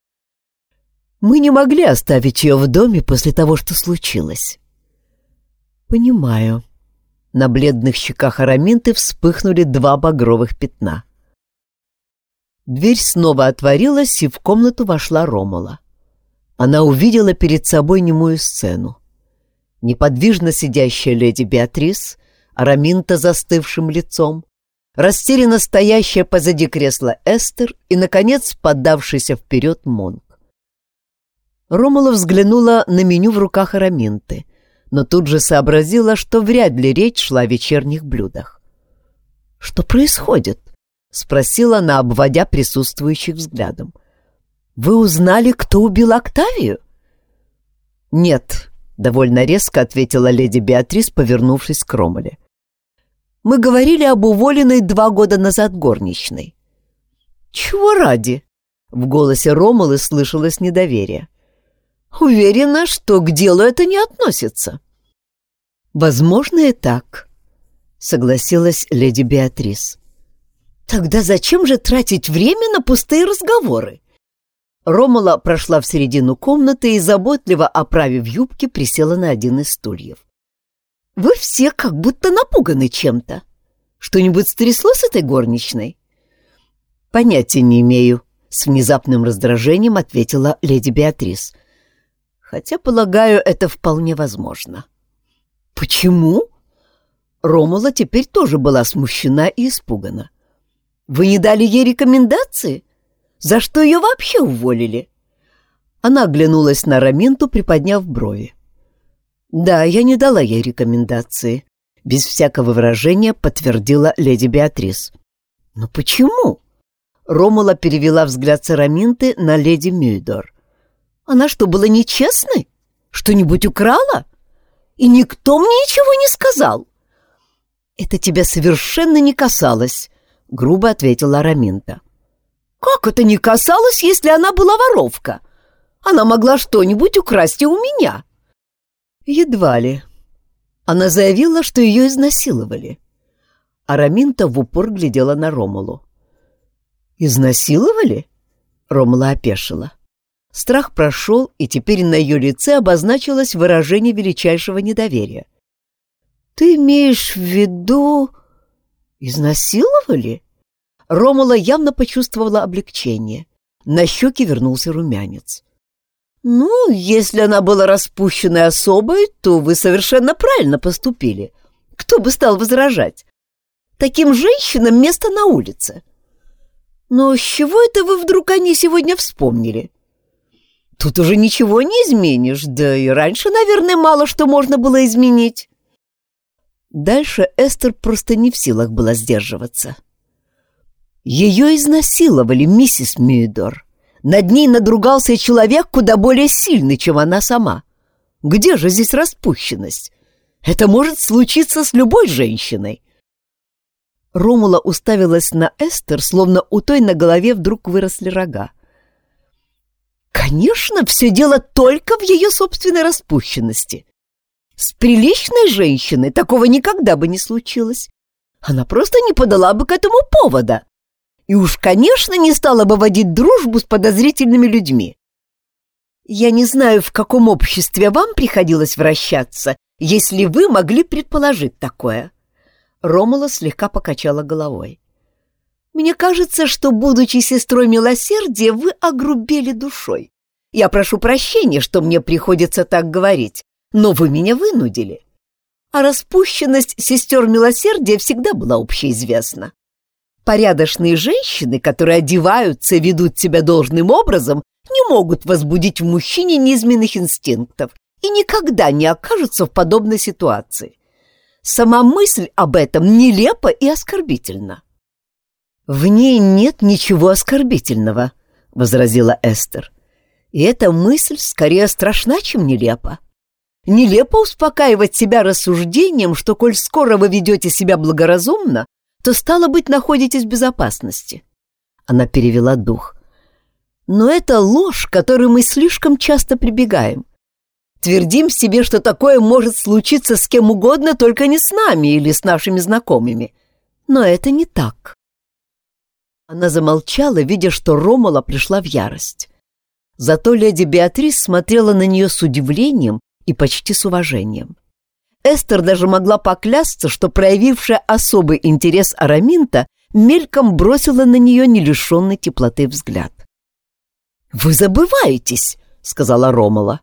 Мы не могли оставить ее в доме после того, что случилось. Понимаю. На бледных щеках Араминты вспыхнули два багровых пятна. Дверь снова отворилась, и в комнату вошла Ромула. Она увидела перед собой немую сцену неподвижно сидящая леди Беатрис, Араминта застывшим лицом, растерянно стоящая позади кресла Эстер и, наконец, поддавшийся вперед Монк. Ромула взглянула на меню в руках Араминты, но тут же сообразила, что вряд ли речь шла о вечерних блюдах. «Что происходит?» — спросила она, обводя присутствующих взглядом. «Вы узнали, кто убил Октавию?» «Нет», — довольно резко ответила леди Беатрис, повернувшись к Ромоле. «Мы говорили об уволенной два года назад горничной». «Чего ради?» — в голосе Ромулы слышалось недоверие. «Уверена, что к делу это не относится». «Возможно, и так», — согласилась леди Беатрис. «Тогда зачем же тратить время на пустые разговоры?» Ромула прошла в середину комнаты и, заботливо оправив юбки, присела на один из стульев. «Вы все как будто напуганы чем-то. Что-нибудь стряслось с этой горничной?» «Понятия не имею», — с внезапным раздражением ответила леди Беатрис. «Хотя, полагаю, это вполне возможно». «Почему?» Ромула теперь тоже была смущена и испугана. «Вы не дали ей рекомендации?» За что ее вообще уволили?» Она оглянулась на Раминту, приподняв брови. «Да, я не дала ей рекомендации», — без всякого выражения подтвердила леди Беатрис. «Но почему?» Ромула перевела взгляд Сараминты на леди Мюйдор. «Она что, была нечестной? Что-нибудь украла? И никто мне ничего не сказал?» «Это тебя совершенно не касалось», — грубо ответила Араминта. «Как это не касалось, если она была воровка? Она могла что-нибудь украсть и у меня». «Едва ли». Она заявила, что ее изнасиловали. Араминта в упор глядела на Ромулу. «Изнасиловали?» Ромула опешила. Страх прошел, и теперь на ее лице обозначилось выражение величайшего недоверия. «Ты имеешь в виду... изнасиловали?» Ромула явно почувствовала облегчение. На щеке вернулся румянец. «Ну, если она была распущенной особой, то вы совершенно правильно поступили. Кто бы стал возражать? Таким женщинам место на улице. Но с чего это вы вдруг они сегодня вспомнили? Тут уже ничего не изменишь, да и раньше, наверное, мало что можно было изменить. Дальше Эстер просто не в силах была сдерживаться. Ее изнасиловали, миссис Мюидор. Над ней надругался человек куда более сильный, чем она сама. Где же здесь распущенность? Это может случиться с любой женщиной. Ромула уставилась на Эстер, словно у той на голове вдруг выросли рога. Конечно, все дело только в ее собственной распущенности. С приличной женщиной такого никогда бы не случилось. Она просто не подала бы к этому повода. И уж, конечно, не стала бы водить дружбу с подозрительными людьми. Я не знаю, в каком обществе вам приходилось вращаться, если вы могли предположить такое. Ромула слегка покачала головой. «Мне кажется, что, будучи сестрой милосердия, вы огрубели душой. Я прошу прощения, что мне приходится так говорить, но вы меня вынудили. А распущенность сестер милосердия всегда была общеизвестна. Порядочные женщины, которые одеваются и ведут себя должным образом, не могут возбудить в мужчине низменных инстинктов и никогда не окажутся в подобной ситуации. Сама мысль об этом нелепа и оскорбительна. «В ней нет ничего оскорбительного», — возразила Эстер. «И эта мысль скорее страшна, чем нелепа. Нелепо успокаивать себя рассуждением, что, коль скоро вы ведете себя благоразумно, то, стало быть, находитесь в безопасности». Она перевела дух. «Но это ложь, к которой мы слишком часто прибегаем. Твердим себе, что такое может случиться с кем угодно, только не с нами или с нашими знакомыми. Но это не так. Она замолчала, видя, что Ромала пришла в ярость. Зато леди Беатрис смотрела на нее с удивлением и почти с уважением. Эстер даже могла поклясться, что проявившая особый интерес Араминта мельком бросила на нее не лишенный теплоты взгляд. «Вы забываетесь», — сказала Ромала.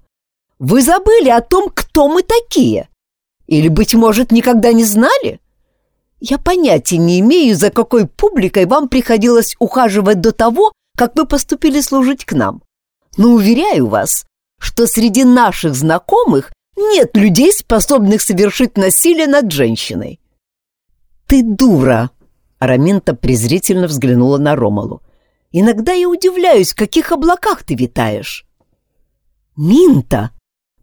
Вы забыли о том, кто мы такие? Или, быть может, никогда не знали? Я понятия не имею, за какой публикой вам приходилось ухаживать до того, как вы поступили служить к нам. Но уверяю вас, что среди наших знакомых нет людей, способных совершить насилие над женщиной. Ты дура, Араминта презрительно взглянула на Ромалу. Иногда я удивляюсь, в каких облаках ты витаешь. Минта,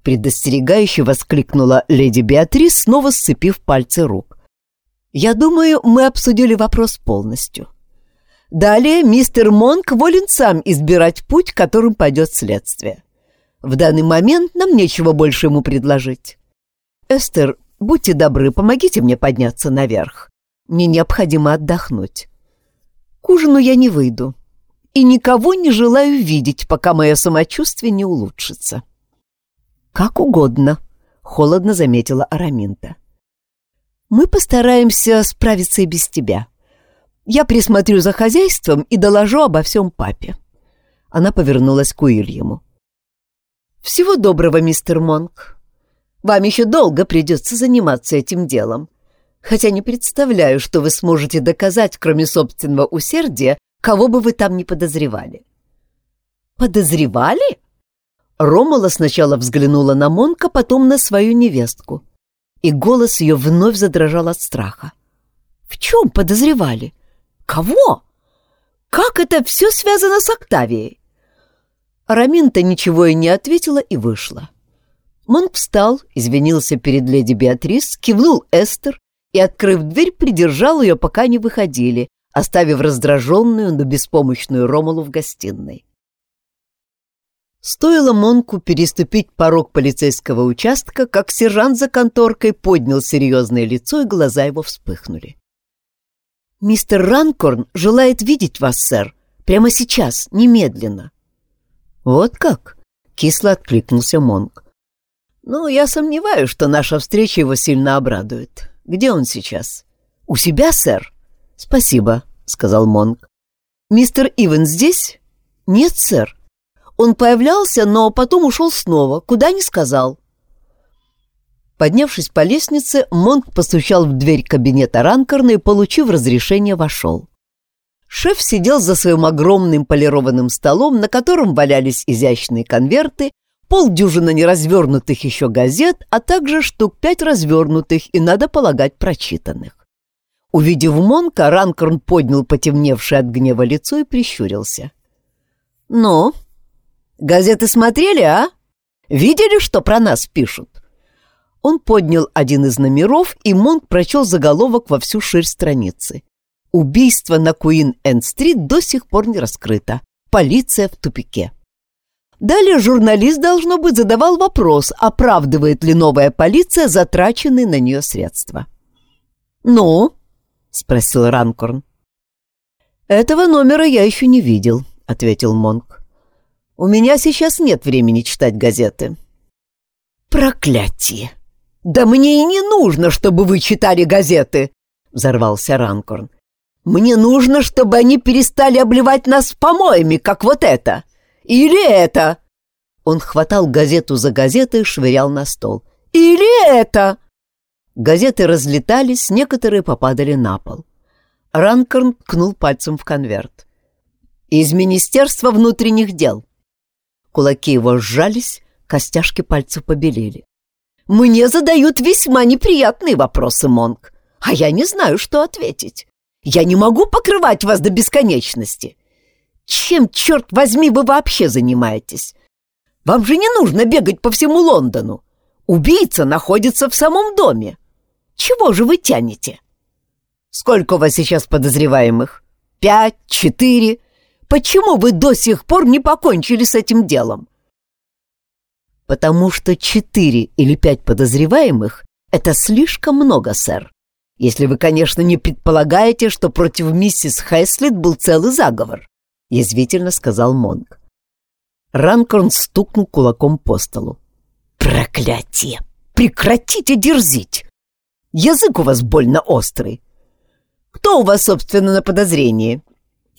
предостерегающе воскликнула леди Беатрис, снова сцепив пальцы рук. «Я думаю, мы обсудили вопрос полностью. Далее мистер Монк волен сам избирать путь, которым пойдет следствие. В данный момент нам нечего больше ему предложить. Эстер, будьте добры, помогите мне подняться наверх. Мне необходимо отдохнуть. К ужину я не выйду и никого не желаю видеть, пока мое самочувствие не улучшится». «Как угодно», — холодно заметила Араминта. «Мы постараемся справиться и без тебя. Я присмотрю за хозяйством и доложу обо всем папе». Она повернулась к Уильяму. «Всего доброго, мистер Монк. Вам еще долго придется заниматься этим делом, хотя не представляю, что вы сможете доказать, кроме собственного усердия, кого бы вы там не подозревали». «Подозревали?» Ромала сначала взглянула на Монка, потом на свою невестку. И голос ее вновь задрожал от страха. «В чем подозревали? Кого? Как это все связано с Октавией?» Раминта ничего и не ответила и вышла. Монк встал, извинился перед леди Беатрис, кивнул Эстер и, открыв дверь, придержал ее, пока не выходили, оставив раздраженную, но беспомощную Ромулу в гостиной. Стоило Монку переступить порог полицейского участка, как сержант за конторкой поднял серьезное лицо, и глаза его вспыхнули. «Мистер Ранкорн желает видеть вас, сэр, прямо сейчас, немедленно». «Вот как?» — кисло откликнулся Монк. «Ну, я сомневаюсь, что наша встреча его сильно обрадует. Где он сейчас?» «У себя, сэр?» «Спасибо», — сказал Монк. «Мистер Иван здесь?» «Нет, сэр. Он появлялся, но потом ушел снова, куда не сказал». Поднявшись по лестнице, Монк постучал в дверь кабинета Ранкорна и, получив разрешение, вошел. Шеф сидел за своим огромным полированным столом, на котором валялись изящные конверты, полдюжины неразвернутых еще газет, а также штук пять развернутых и, надо полагать, прочитанных. Увидев Монка, Ранкорн поднял потемневшее от гнева лицо и прищурился. «Ну, газеты смотрели, а? Видели, что про нас пишут?» Он поднял один из номеров, и Монк прочел заголовок во всю ширь страницы. «Убийство на Куин-Энд-стрит до сих пор не раскрыто. Полиция в тупике». Далее журналист, должно быть, задавал вопрос, оправдывает ли новая полиция затраченные на нее средства. «Ну?» — спросил Ранкорн. «Этого номера я еще не видел», — ответил Монк. «У меня сейчас нет времени читать газеты». «Проклятие! Да мне и не нужно, чтобы вы читали газеты!» — взорвался Ранкорн. «Мне нужно, чтобы они перестали обливать нас помоями, как вот это!» Или это?» Он хватал газету за газетой и швырял на стол. «Или это?» Газеты разлетались, некоторые попадали на пол. Ранкорн ткнул пальцем в конверт. «Из Министерства внутренних дел». Кулаки его сжались, костяшки пальцев побелели. «Мне задают весьма неприятные вопросы, Монк, а я не знаю, что ответить. Я не могу покрывать вас до бесконечности. Чем, черт возьми, вы вообще занимаетесь? Вам же не нужно бегать по всему Лондону. Убийца находится в самом доме. Чего же вы тянете? Сколько у вас сейчас подозреваемых? Пять? Четыре? Почему вы до сих пор не покончили с этим делом? Потому что четыре или пять подозреваемых — это слишком много, сэр. Если вы, конечно, не предполагаете, что против миссис Хэслит был целый заговор. — язвительно сказал Монг. Ранкорн стукнул кулаком по столу. «Проклятие! Прекратите дерзить! Язык у вас больно острый. Кто у вас, собственно, на подозрении?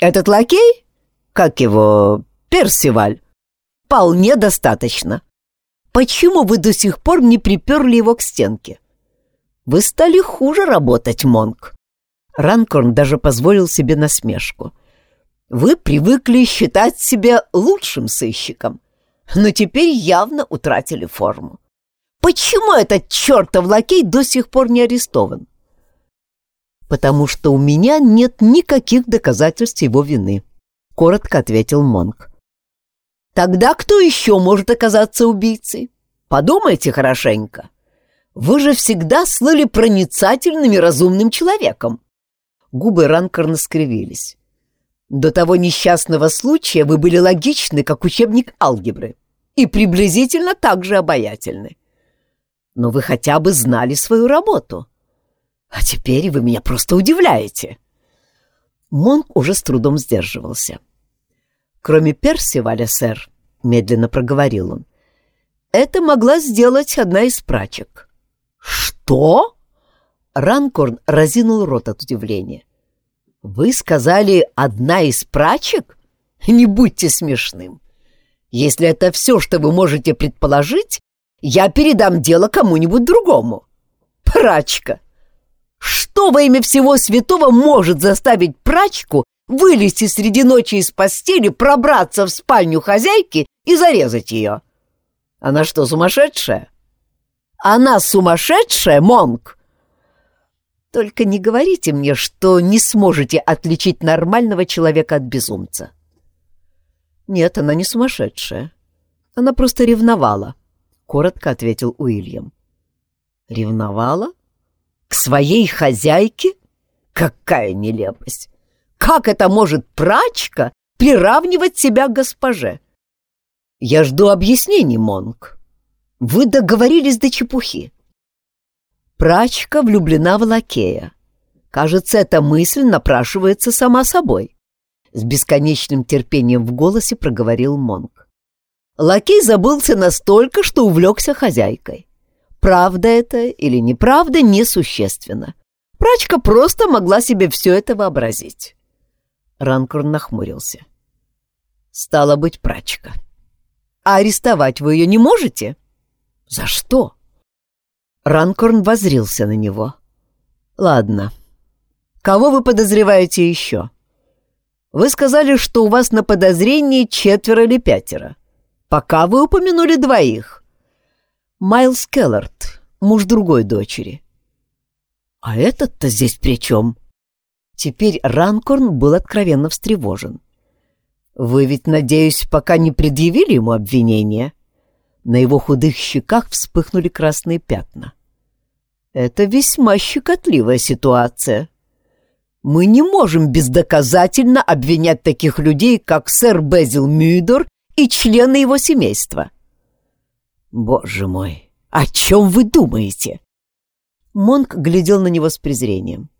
Этот лакей? Как его? Персиваль? Вполне достаточно. Почему вы до сих пор не приперли его к стенке? Вы стали хуже работать, Монг. Ранкорн даже позволил себе насмешку. Вы привыкли считать себя лучшим сыщиком, но теперь явно утратили форму. Почему этот чертов лакей до сих пор не арестован? Потому что у меня нет никаких доказательств его вины, коротко ответил Монк. Тогда кто еще может оказаться убийцей? Подумайте хорошенько. Вы же всегда слыли проницательным и разумным человеком. Губы Ранкорна скривились. До того несчастного случая вы были логичны, как учебник алгебры, и приблизительно так же обаятельны. Но вы хотя бы знали свою работу. А теперь вы меня просто удивляете. Монк уже с трудом сдерживался. Кроме Персиваля, сэр, медленно проговорил он, это могла сделать одна из прачек. Что? Ранкорн разинул рот от удивления. «Вы сказали, одна из прачек? Не будьте смешным. Если это все, что вы можете предположить, я передам дело кому-нибудь другому. Прачка! Что во имя всего святого может заставить прачку вылезти среди ночи из постели, пробраться в спальню хозяйки и зарезать ее? Она что, сумасшедшая? Она сумасшедшая, Монк? Только не говорите мне, что не сможете отличить нормального человека от безумца. Нет, она не сумасшедшая. Она просто ревновала, — коротко ответил Уильям. Ревновала? К своей хозяйке? Какая нелепость! Как это может прачка приравнивать себя к госпоже? Я жду объяснений, Монк. Вы договорились до чепухи. Прачка влюблена в лакея. Кажется, эта мысль напрашивается сама собой. С бесконечным терпением в голосе проговорил Монк. Лакей забылся настолько, что увлекся хозяйкой. Правда это или неправда, несущественно. Прачка просто могла себе все это вообразить. Ранкорн нахмурился. Стало быть, прачка. А арестовать вы ее не можете? За что? Ранкорн возрился на него. Ладно. Кого вы подозреваете еще? Вы сказали, что у вас на подозрении четверо или пятеро. Пока вы упомянули двоих. Майлз Келлард, муж другой дочери. А этот-то здесь при чем? Теперь Ранкорн был откровенно встревожен. Вы ведь, надеюсь, пока не предъявили ему обвинения? На его худых щеках вспыхнули красные пятна. Это весьма щекотливая ситуация. Мы не можем бездоказательно обвинять таких людей, как сэр Безил Мюдор и члены его семейства. Боже мой, о чем вы думаете? Монк глядел на него с презрением.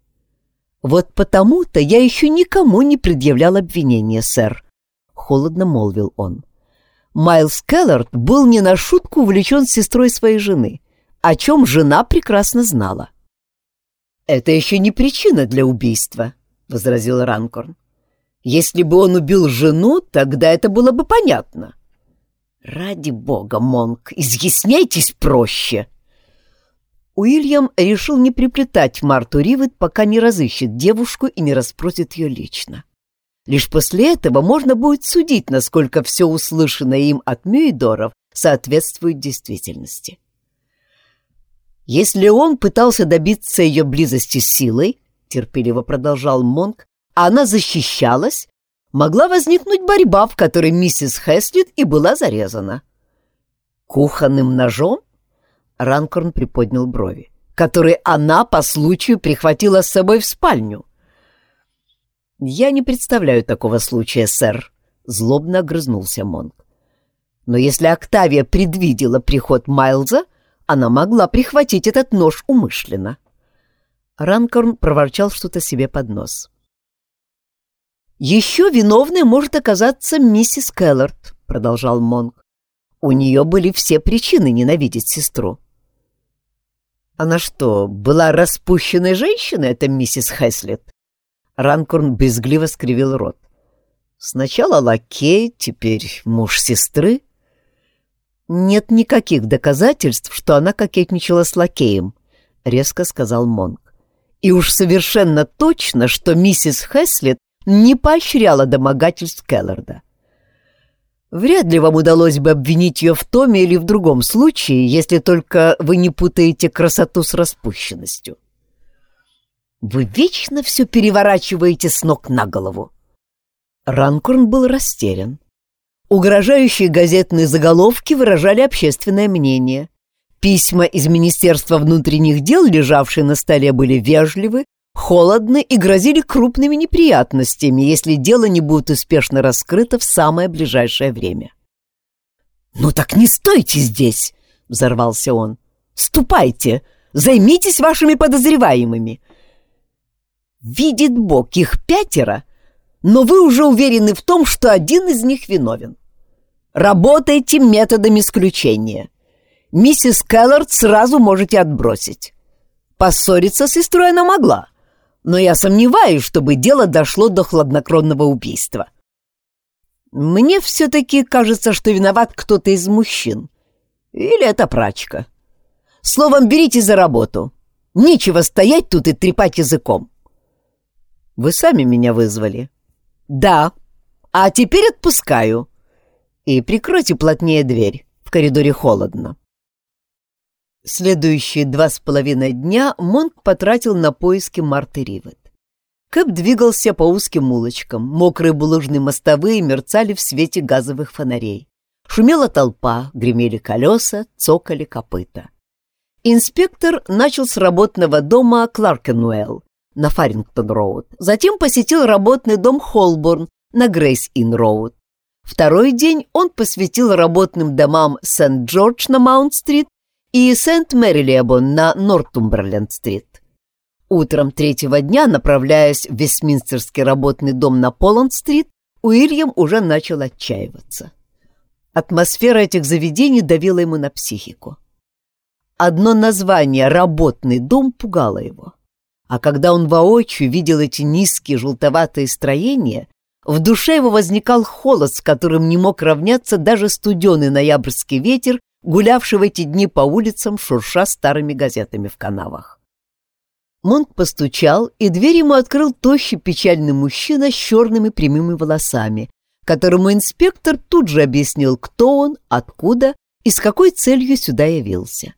Вот потому-то я еще никому не предъявлял обвинения, сэр, холодно молвил он. Майлз Келлард был не на шутку увлечен сестрой своей жены, о чем жена прекрасно знала. «Это еще не причина для убийства», — возразил Ранкорн. Если бы он убил жену, тогда это было бы понятно. Ради бога, Монк, изъясняйтесь проще. Уильям решил не приплетать Марту Ривет, пока не разыщет девушку и не расспросит ее лично. Лишь после этого можно будет судить, насколько все услышанное им от Мюидоров соответствует действительности. Если он пытался добиться ее близости силой, терпеливо продолжал Монк, а она защищалась, могла возникнуть борьба, в которой миссис Хэслит и была зарезана. Кухонным ножом? Ранкорн приподнял брови, который она по случаю прихватила с собой в спальню. «Я не представляю такого случая, сэр», — злобно огрызнулся Монк. «Но если Октавия предвидела приход Майлза, она могла прихватить этот нож умышленно». Ранкорн проворчал что-то себе под нос. «Еще виновной может оказаться миссис Келлард», — продолжал Монк. «У нее были все причины ненавидеть сестру». «Она что, была распущенной женщиной, эта миссис Хэслет?» Ранкорн безгливо скривил рот. «Сначала лакей, теперь муж сестры». «Нет никаких доказательств, что она кокетничала с лакеем», — резко сказал Монк. «И уж совершенно точно, что миссис Хэслет не поощряла домогательств Келларда. Вряд ли вам удалось бы обвинить ее в том или в другом случае, если только вы не путаете красоту с распущенностью. Вы вечно все переворачиваете с ног на голову. Ранкорн был растерян. Угрожающие газетные заголовки выражали общественное мнение. Письма из Министерства внутренних дел, лежавшие на столе, были вежливы, холодны и грозили крупными неприятностями, если дело не будет успешно раскрыто в самое ближайшее время. «Ну так не стойте здесь!» — взорвался он. «Ступайте! Займитесь вашими подозреваемыми!» «Видит Бог, их пятеро, но вы уже уверены в том, что один из них виновен. Работайте методом исключения. Миссис Келлард сразу можете отбросить. Поссориться с сестрой она могла, но я сомневаюсь, чтобы дело дошло до хладнокровного убийства. Мне все-таки кажется, что виноват кто-то из мужчин. Или это прачка. Словом, берите за работу. Нечего стоять тут и трепать языком. Вы сами меня вызвали. Да. А теперь отпускаю. И прикройте плотнее дверь. В коридоре холодно. Следующие два с половиной дня Монк потратил на поиски Марты Ривет. Кэп двигался по узким улочкам, мокрые булыжные мостовые мерцали в свете газовых фонарей. Шумела толпа, гремели колеса, цокали копыта. Инспектор начал с работного дома Кларкенуэлл на Фаррингдон-роуд, затем посетил работный дом Холборн на Грейс-Инн-роуд. Второй день он посвятил работным домам Сент-Джордж на Маунт-стрит и Сент-Мэрилебон на Нортумберленд-стрит. Утром третьего дня, направляясь в Вестминстерский работный дом на Поланд-стрит, Уильям уже начал отчаиваться. Атмосфера этих заведений давила ему на психику. Одно название «работный дом» пугало его. А когда он воочию видел эти низкие желтоватые строения, в душе его возникал холод, с которым не мог равняться даже студеный ноябрьский ветер, гулявший в эти дни по улицам, шурша старыми газетами в канавах. Монк постучал, и дверь ему открыл тощий печальный мужчина с черными прямыми волосами, которому инспектор тут же объяснил, кто он, откуда и с какой целью сюда явился.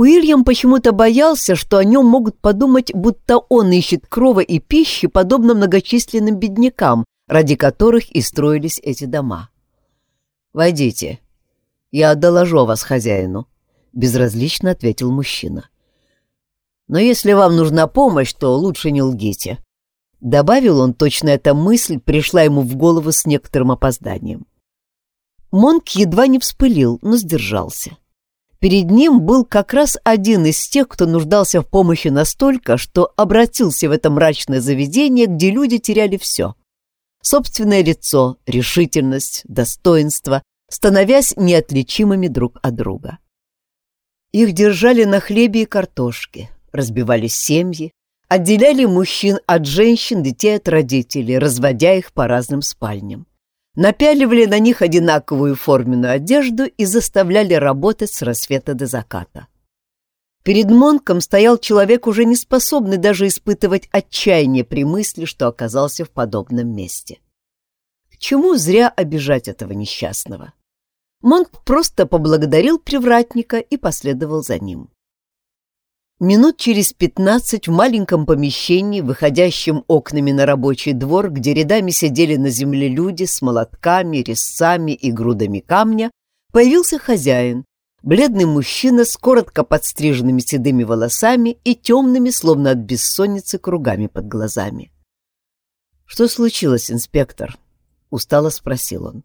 Уильям почему-то боялся, что о нем могут подумать, будто он ищет крова и пищи, подобно многочисленным беднякам, ради которых и строились эти дома. «Войдите. Я доложу вас хозяину», — безразлично ответил мужчина. Но если вам нужна помощь, то лучше не лгите». Добавил он, точно эта мысль пришла ему в голову с некоторым опозданием. Монк едва не вспылил, но сдержался. Перед ним был как раз один из тех, кто нуждался в помощи настолько, что обратился в это мрачное заведение, где люди теряли все. Собственное лицо, решительность, достоинство, становясь неотличимыми друг от друга. Их держали на хлебе и картошке, разбивались семьи, отделяли мужчин от женщин, детей от родителей, разводя их по разным спальням. Напяливали на них одинаковую форменную одежду и заставляли работать с рассвета до заката. Перед Монком стоял человек, уже не способный даже испытывать отчаяние при мысли, что оказался в подобном месте. К чему зря обижать этого несчастного? Монк просто поблагодарил привратника и последовал за ним. Минут через пятнадцать в маленьком помещении, выходящем окнами на рабочий двор, где рядами сидели на земле люди с молотками, резцами и грудами камня, появился хозяин, бледный мужчина с коротко подстриженными седыми волосами и темными, словно от бессонницы, кругами под глазами. «Что случилось, инспектор?» — устало спросил он.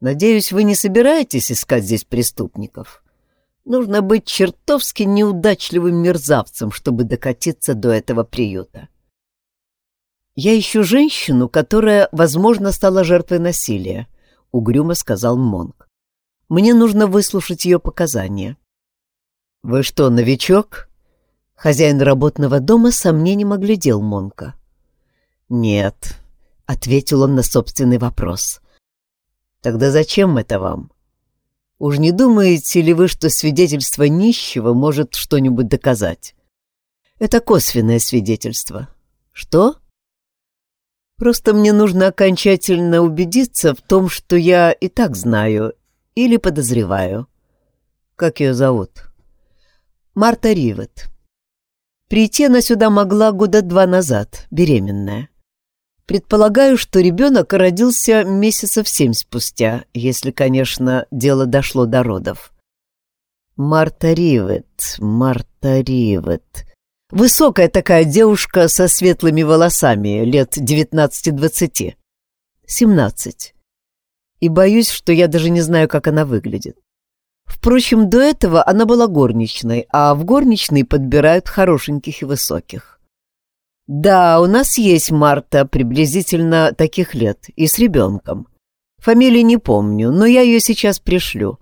«Надеюсь, вы не собираетесь искать здесь преступников?» Нужно быть чертовски неудачливым мерзавцем, чтобы докатиться до этого приюта. «Я ищу женщину, которая, возможно, стала жертвой насилия», — угрюмо сказал Монк. «Мне нужно выслушать ее показания». «Вы что, новичок?» Хозяин работного дома сомнением оглядел Монка. «Нет», — ответил он на собственный вопрос. «Тогда зачем это вам?» Уж не думаете ли вы, что свидетельство нищего может что-нибудь доказать? Это косвенное свидетельство. Что? Просто мне нужно окончательно убедиться в том, что я и так знаю или подозреваю. Как ее зовут? Марта Ривет. Прийти она сюда могла года два назад, беременная. Предполагаю, что ребенок родился месяцев семь спустя, если, конечно, дело дошло до родов. Марта Ривет, Марта Ривет. Высокая такая девушка со светлыми волосами, лет девятнадцати-двадцати. Семнадцать. И боюсь, что я даже не знаю, как она выглядит. Впрочем, до этого она была горничной, а в горничной подбирают хорошеньких и высоких. «Да, у нас есть Марта, приблизительно таких лет, и с ребенком. Фамилии не помню, но я ее сейчас пришлю.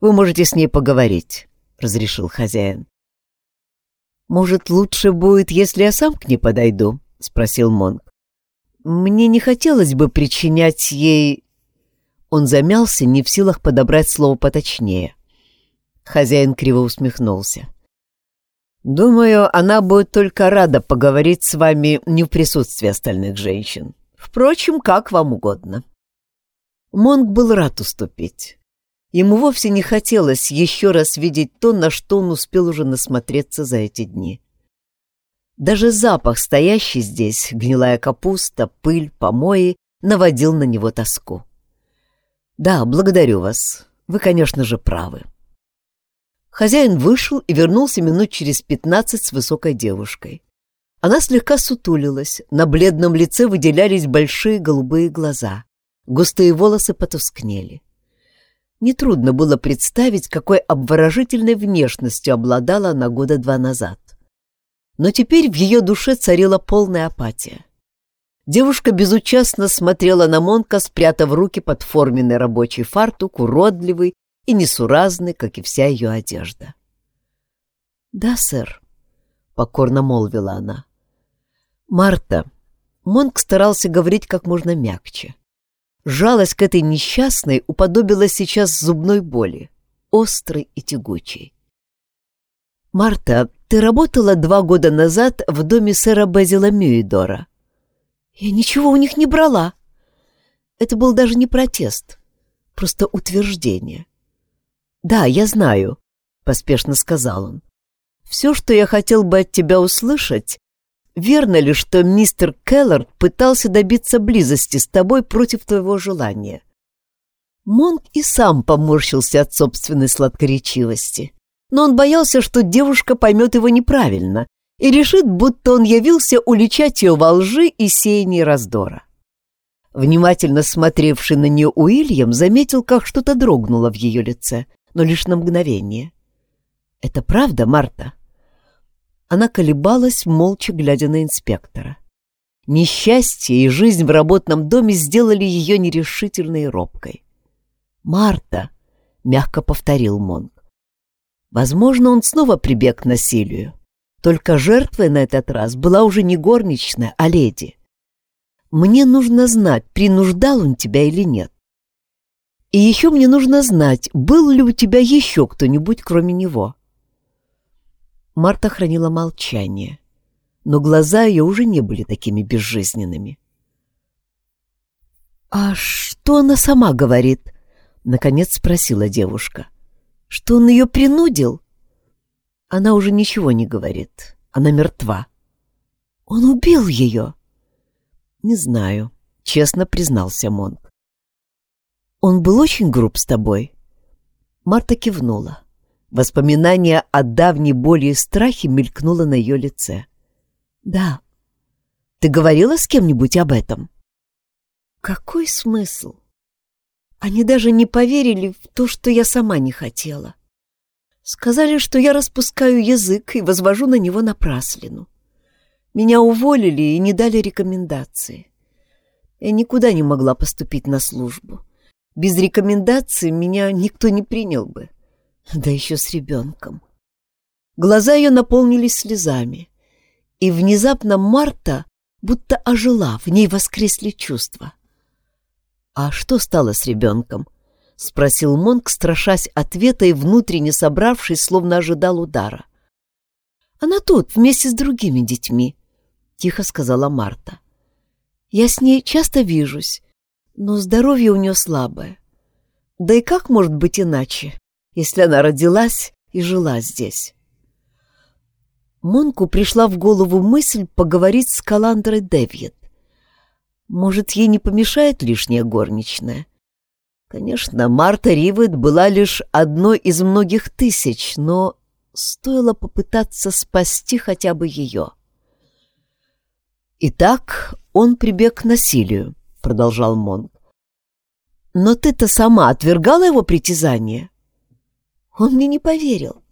Вы можете с ней поговорить», — разрешил хозяин. «Может, лучше будет, если я сам к ней подойду?» — спросил Монг. «Мне не хотелось бы причинять ей...» Он замялся, не в силах подобрать слово поточнее. Хозяин криво усмехнулся. Думаю, она будет только рада поговорить с вами не в присутствии остальных женщин. Впрочем, как вам угодно. Монг был рад уступить. Ему вовсе не хотелось еще раз видеть то, на что он успел уже насмотреться за эти дни. Даже запах, стоящий здесь, гнилая капуста, пыль, помои, наводил на него тоску. «Да, благодарю вас. Вы, конечно же, правы». Хозяин вышел и вернулся минут через пятнадцать с высокой девушкой. Она слегка сутулилась, на бледном лице выделялись большие голубые глаза. Густые волосы потускнели. Нетрудно было представить, какой обворожительной внешностью обладала она года два назад. Но теперь в ее душе царила полная апатия. Девушка безучастно смотрела на Монка, спрятав руки под форменный рабочий фартук, уродливый и несуразный, как и вся ее одежда. «Да, сэр», — покорно молвила она. «Марта», — Монк старался говорить как можно мягче. Жалость к этой несчастной уподобилась сейчас зубной боли, острой и тягучей. «Марта, ты работала два года назад в доме сэра Безила Мюидора?» «Я ничего у них не брала». Это был даже не протест, просто утверждение. «Да, я знаю», — поспешно сказал он. «Все, что я хотел бы от тебя услышать, Верно ли, что мистер Келлард пытался добиться близости с тобой против твоего желания? Монк и сам поморщился от собственной сладкоречивости, но он боялся, что девушка поймет его неправильно и решит, будто он явился уличать ее во лжи и сеянии раздора. Внимательно смотревший на нее Уильям заметил, как что-то дрогнуло в ее лице, но лишь на мгновение. «Это правда, Марта?» Она колебалась, молча глядя на инспектора. Несчастье и жизнь в работном доме сделали ее нерешительной и робкой. «Марта!» — мягко повторил Монг. Возможно, он снова прибег к насилию. Только жертвой на этот раз была уже не горничная, а леди. Мне нужно знать, принуждал он тебя или нет. И еще мне нужно знать, был ли у тебя еще кто-нибудь, кроме него. Марта хранила молчание, но глаза ее уже не были такими безжизненными. «А что она сама говорит?» — наконец спросила девушка. «Что он ее принудил?» Она уже ничего не говорит. Она мертва. «Он убил ее?» «Не знаю», — честно признался Монг. «Он был очень груб с тобой?» Марта кивнула. Воспоминание о давней боли и страхе мелькнуло на ее лице. «Да. Ты говорила с кем-нибудь об этом?» «Какой смысл? Они даже не поверили в то, что я сама не хотела. Сказали, что я распускаю язык и возвожу на него напраслину. Меня уволили и не дали рекомендации. Я никуда не могла поступить на службу. Без рекомендации меня никто не принял бы да еще с ребенком. Глаза ее наполнились слезами, и внезапно Марта будто ожила, в ней воскресли чувства. «А что стало с ребенком?» — спросил Монк, страшась ответа и внутренне собравшись, словно ожидал удара. «Она тут, вместе с другими детьми», — тихо сказала Марта. «Я с ней часто вижусь, но здоровье у нее слабое. Да и как может быть иначе? если она родилась и жила здесь. Монку пришла в голову мысль поговорить с Каландрой Девьет. Может, ей не помешает лишняя горничная? Конечно, Марта Ривет была лишь одной из многих тысяч, но стоило попытаться спасти хотя бы ее. «Итак, он прибег к насилию», — продолжал Монк. «Но ты-то сама отвергала его притязание?» Он мне не поверил.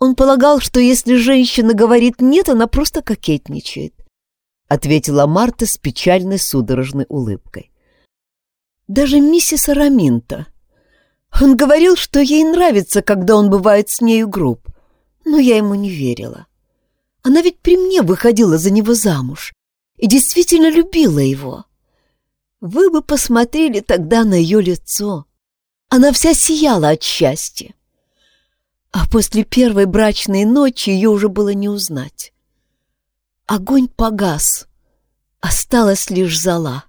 Он полагал, что если женщина говорит «нет», она просто кокетничает, — ответила Марта с печальной судорожной улыбкой. Даже миссис Араминта. Он говорил, что ей нравится, когда он бывает с нею груб, но я ему не верила. Она ведь при мне выходила за него замуж и действительно любила его. Вы бы посмотрели тогда на ее лицо. Она вся сияла от счастья. А после первой брачной ночи ее уже было не узнать. Огонь погас, осталась лишь зола,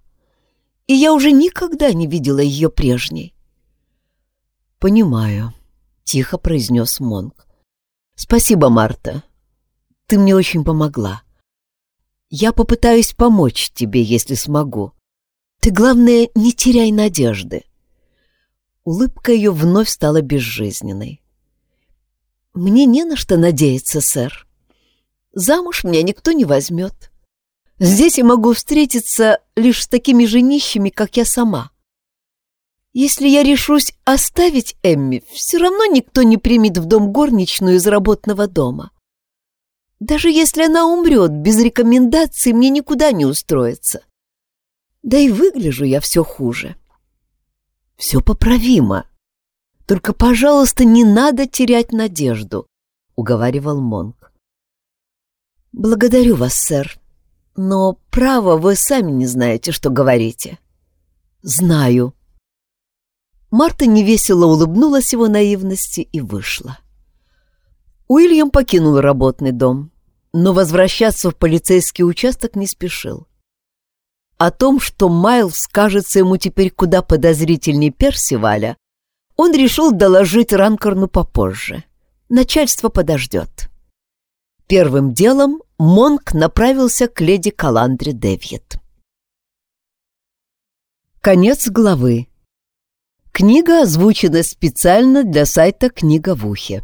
и я уже никогда не видела ее прежней. «Понимаю», — тихо произнес Монк. «Спасибо, Марта. Ты мне очень помогла. Я попытаюсь помочь тебе, если смогу. Ты, главное, не теряй надежды». Улыбка ее вновь стала безжизненной. Мне не на что надеяться, сэр. Замуж меня никто не возьмет. Здесь я могу встретиться лишь с такими же нищими, как я сама. Если я решусь оставить Эмми, все равно никто не примет в дом горничную из работного дома. Даже если она умрет без рекомендаций, мне никуда не устроиться. Да и выгляжу я все хуже. Все поправимо. Только, пожалуйста, не надо терять надежду, — уговаривал Монк. Благодарю вас, сэр, но, право, вы сами не знаете, что говорите. Знаю. Марта невесело улыбнулась его наивности и вышла. Уильям покинул работный дом, но возвращаться в полицейский участок не спешил. О том, что Майлз кажется ему теперь куда подозрительней Персиваля, он решил доложить Ранкорну попозже. Начальство подождет. Первым делом Монк направился к леди Каландре Девьет. Конец главы. Книга озвучена специально для сайта «Книга в ухе».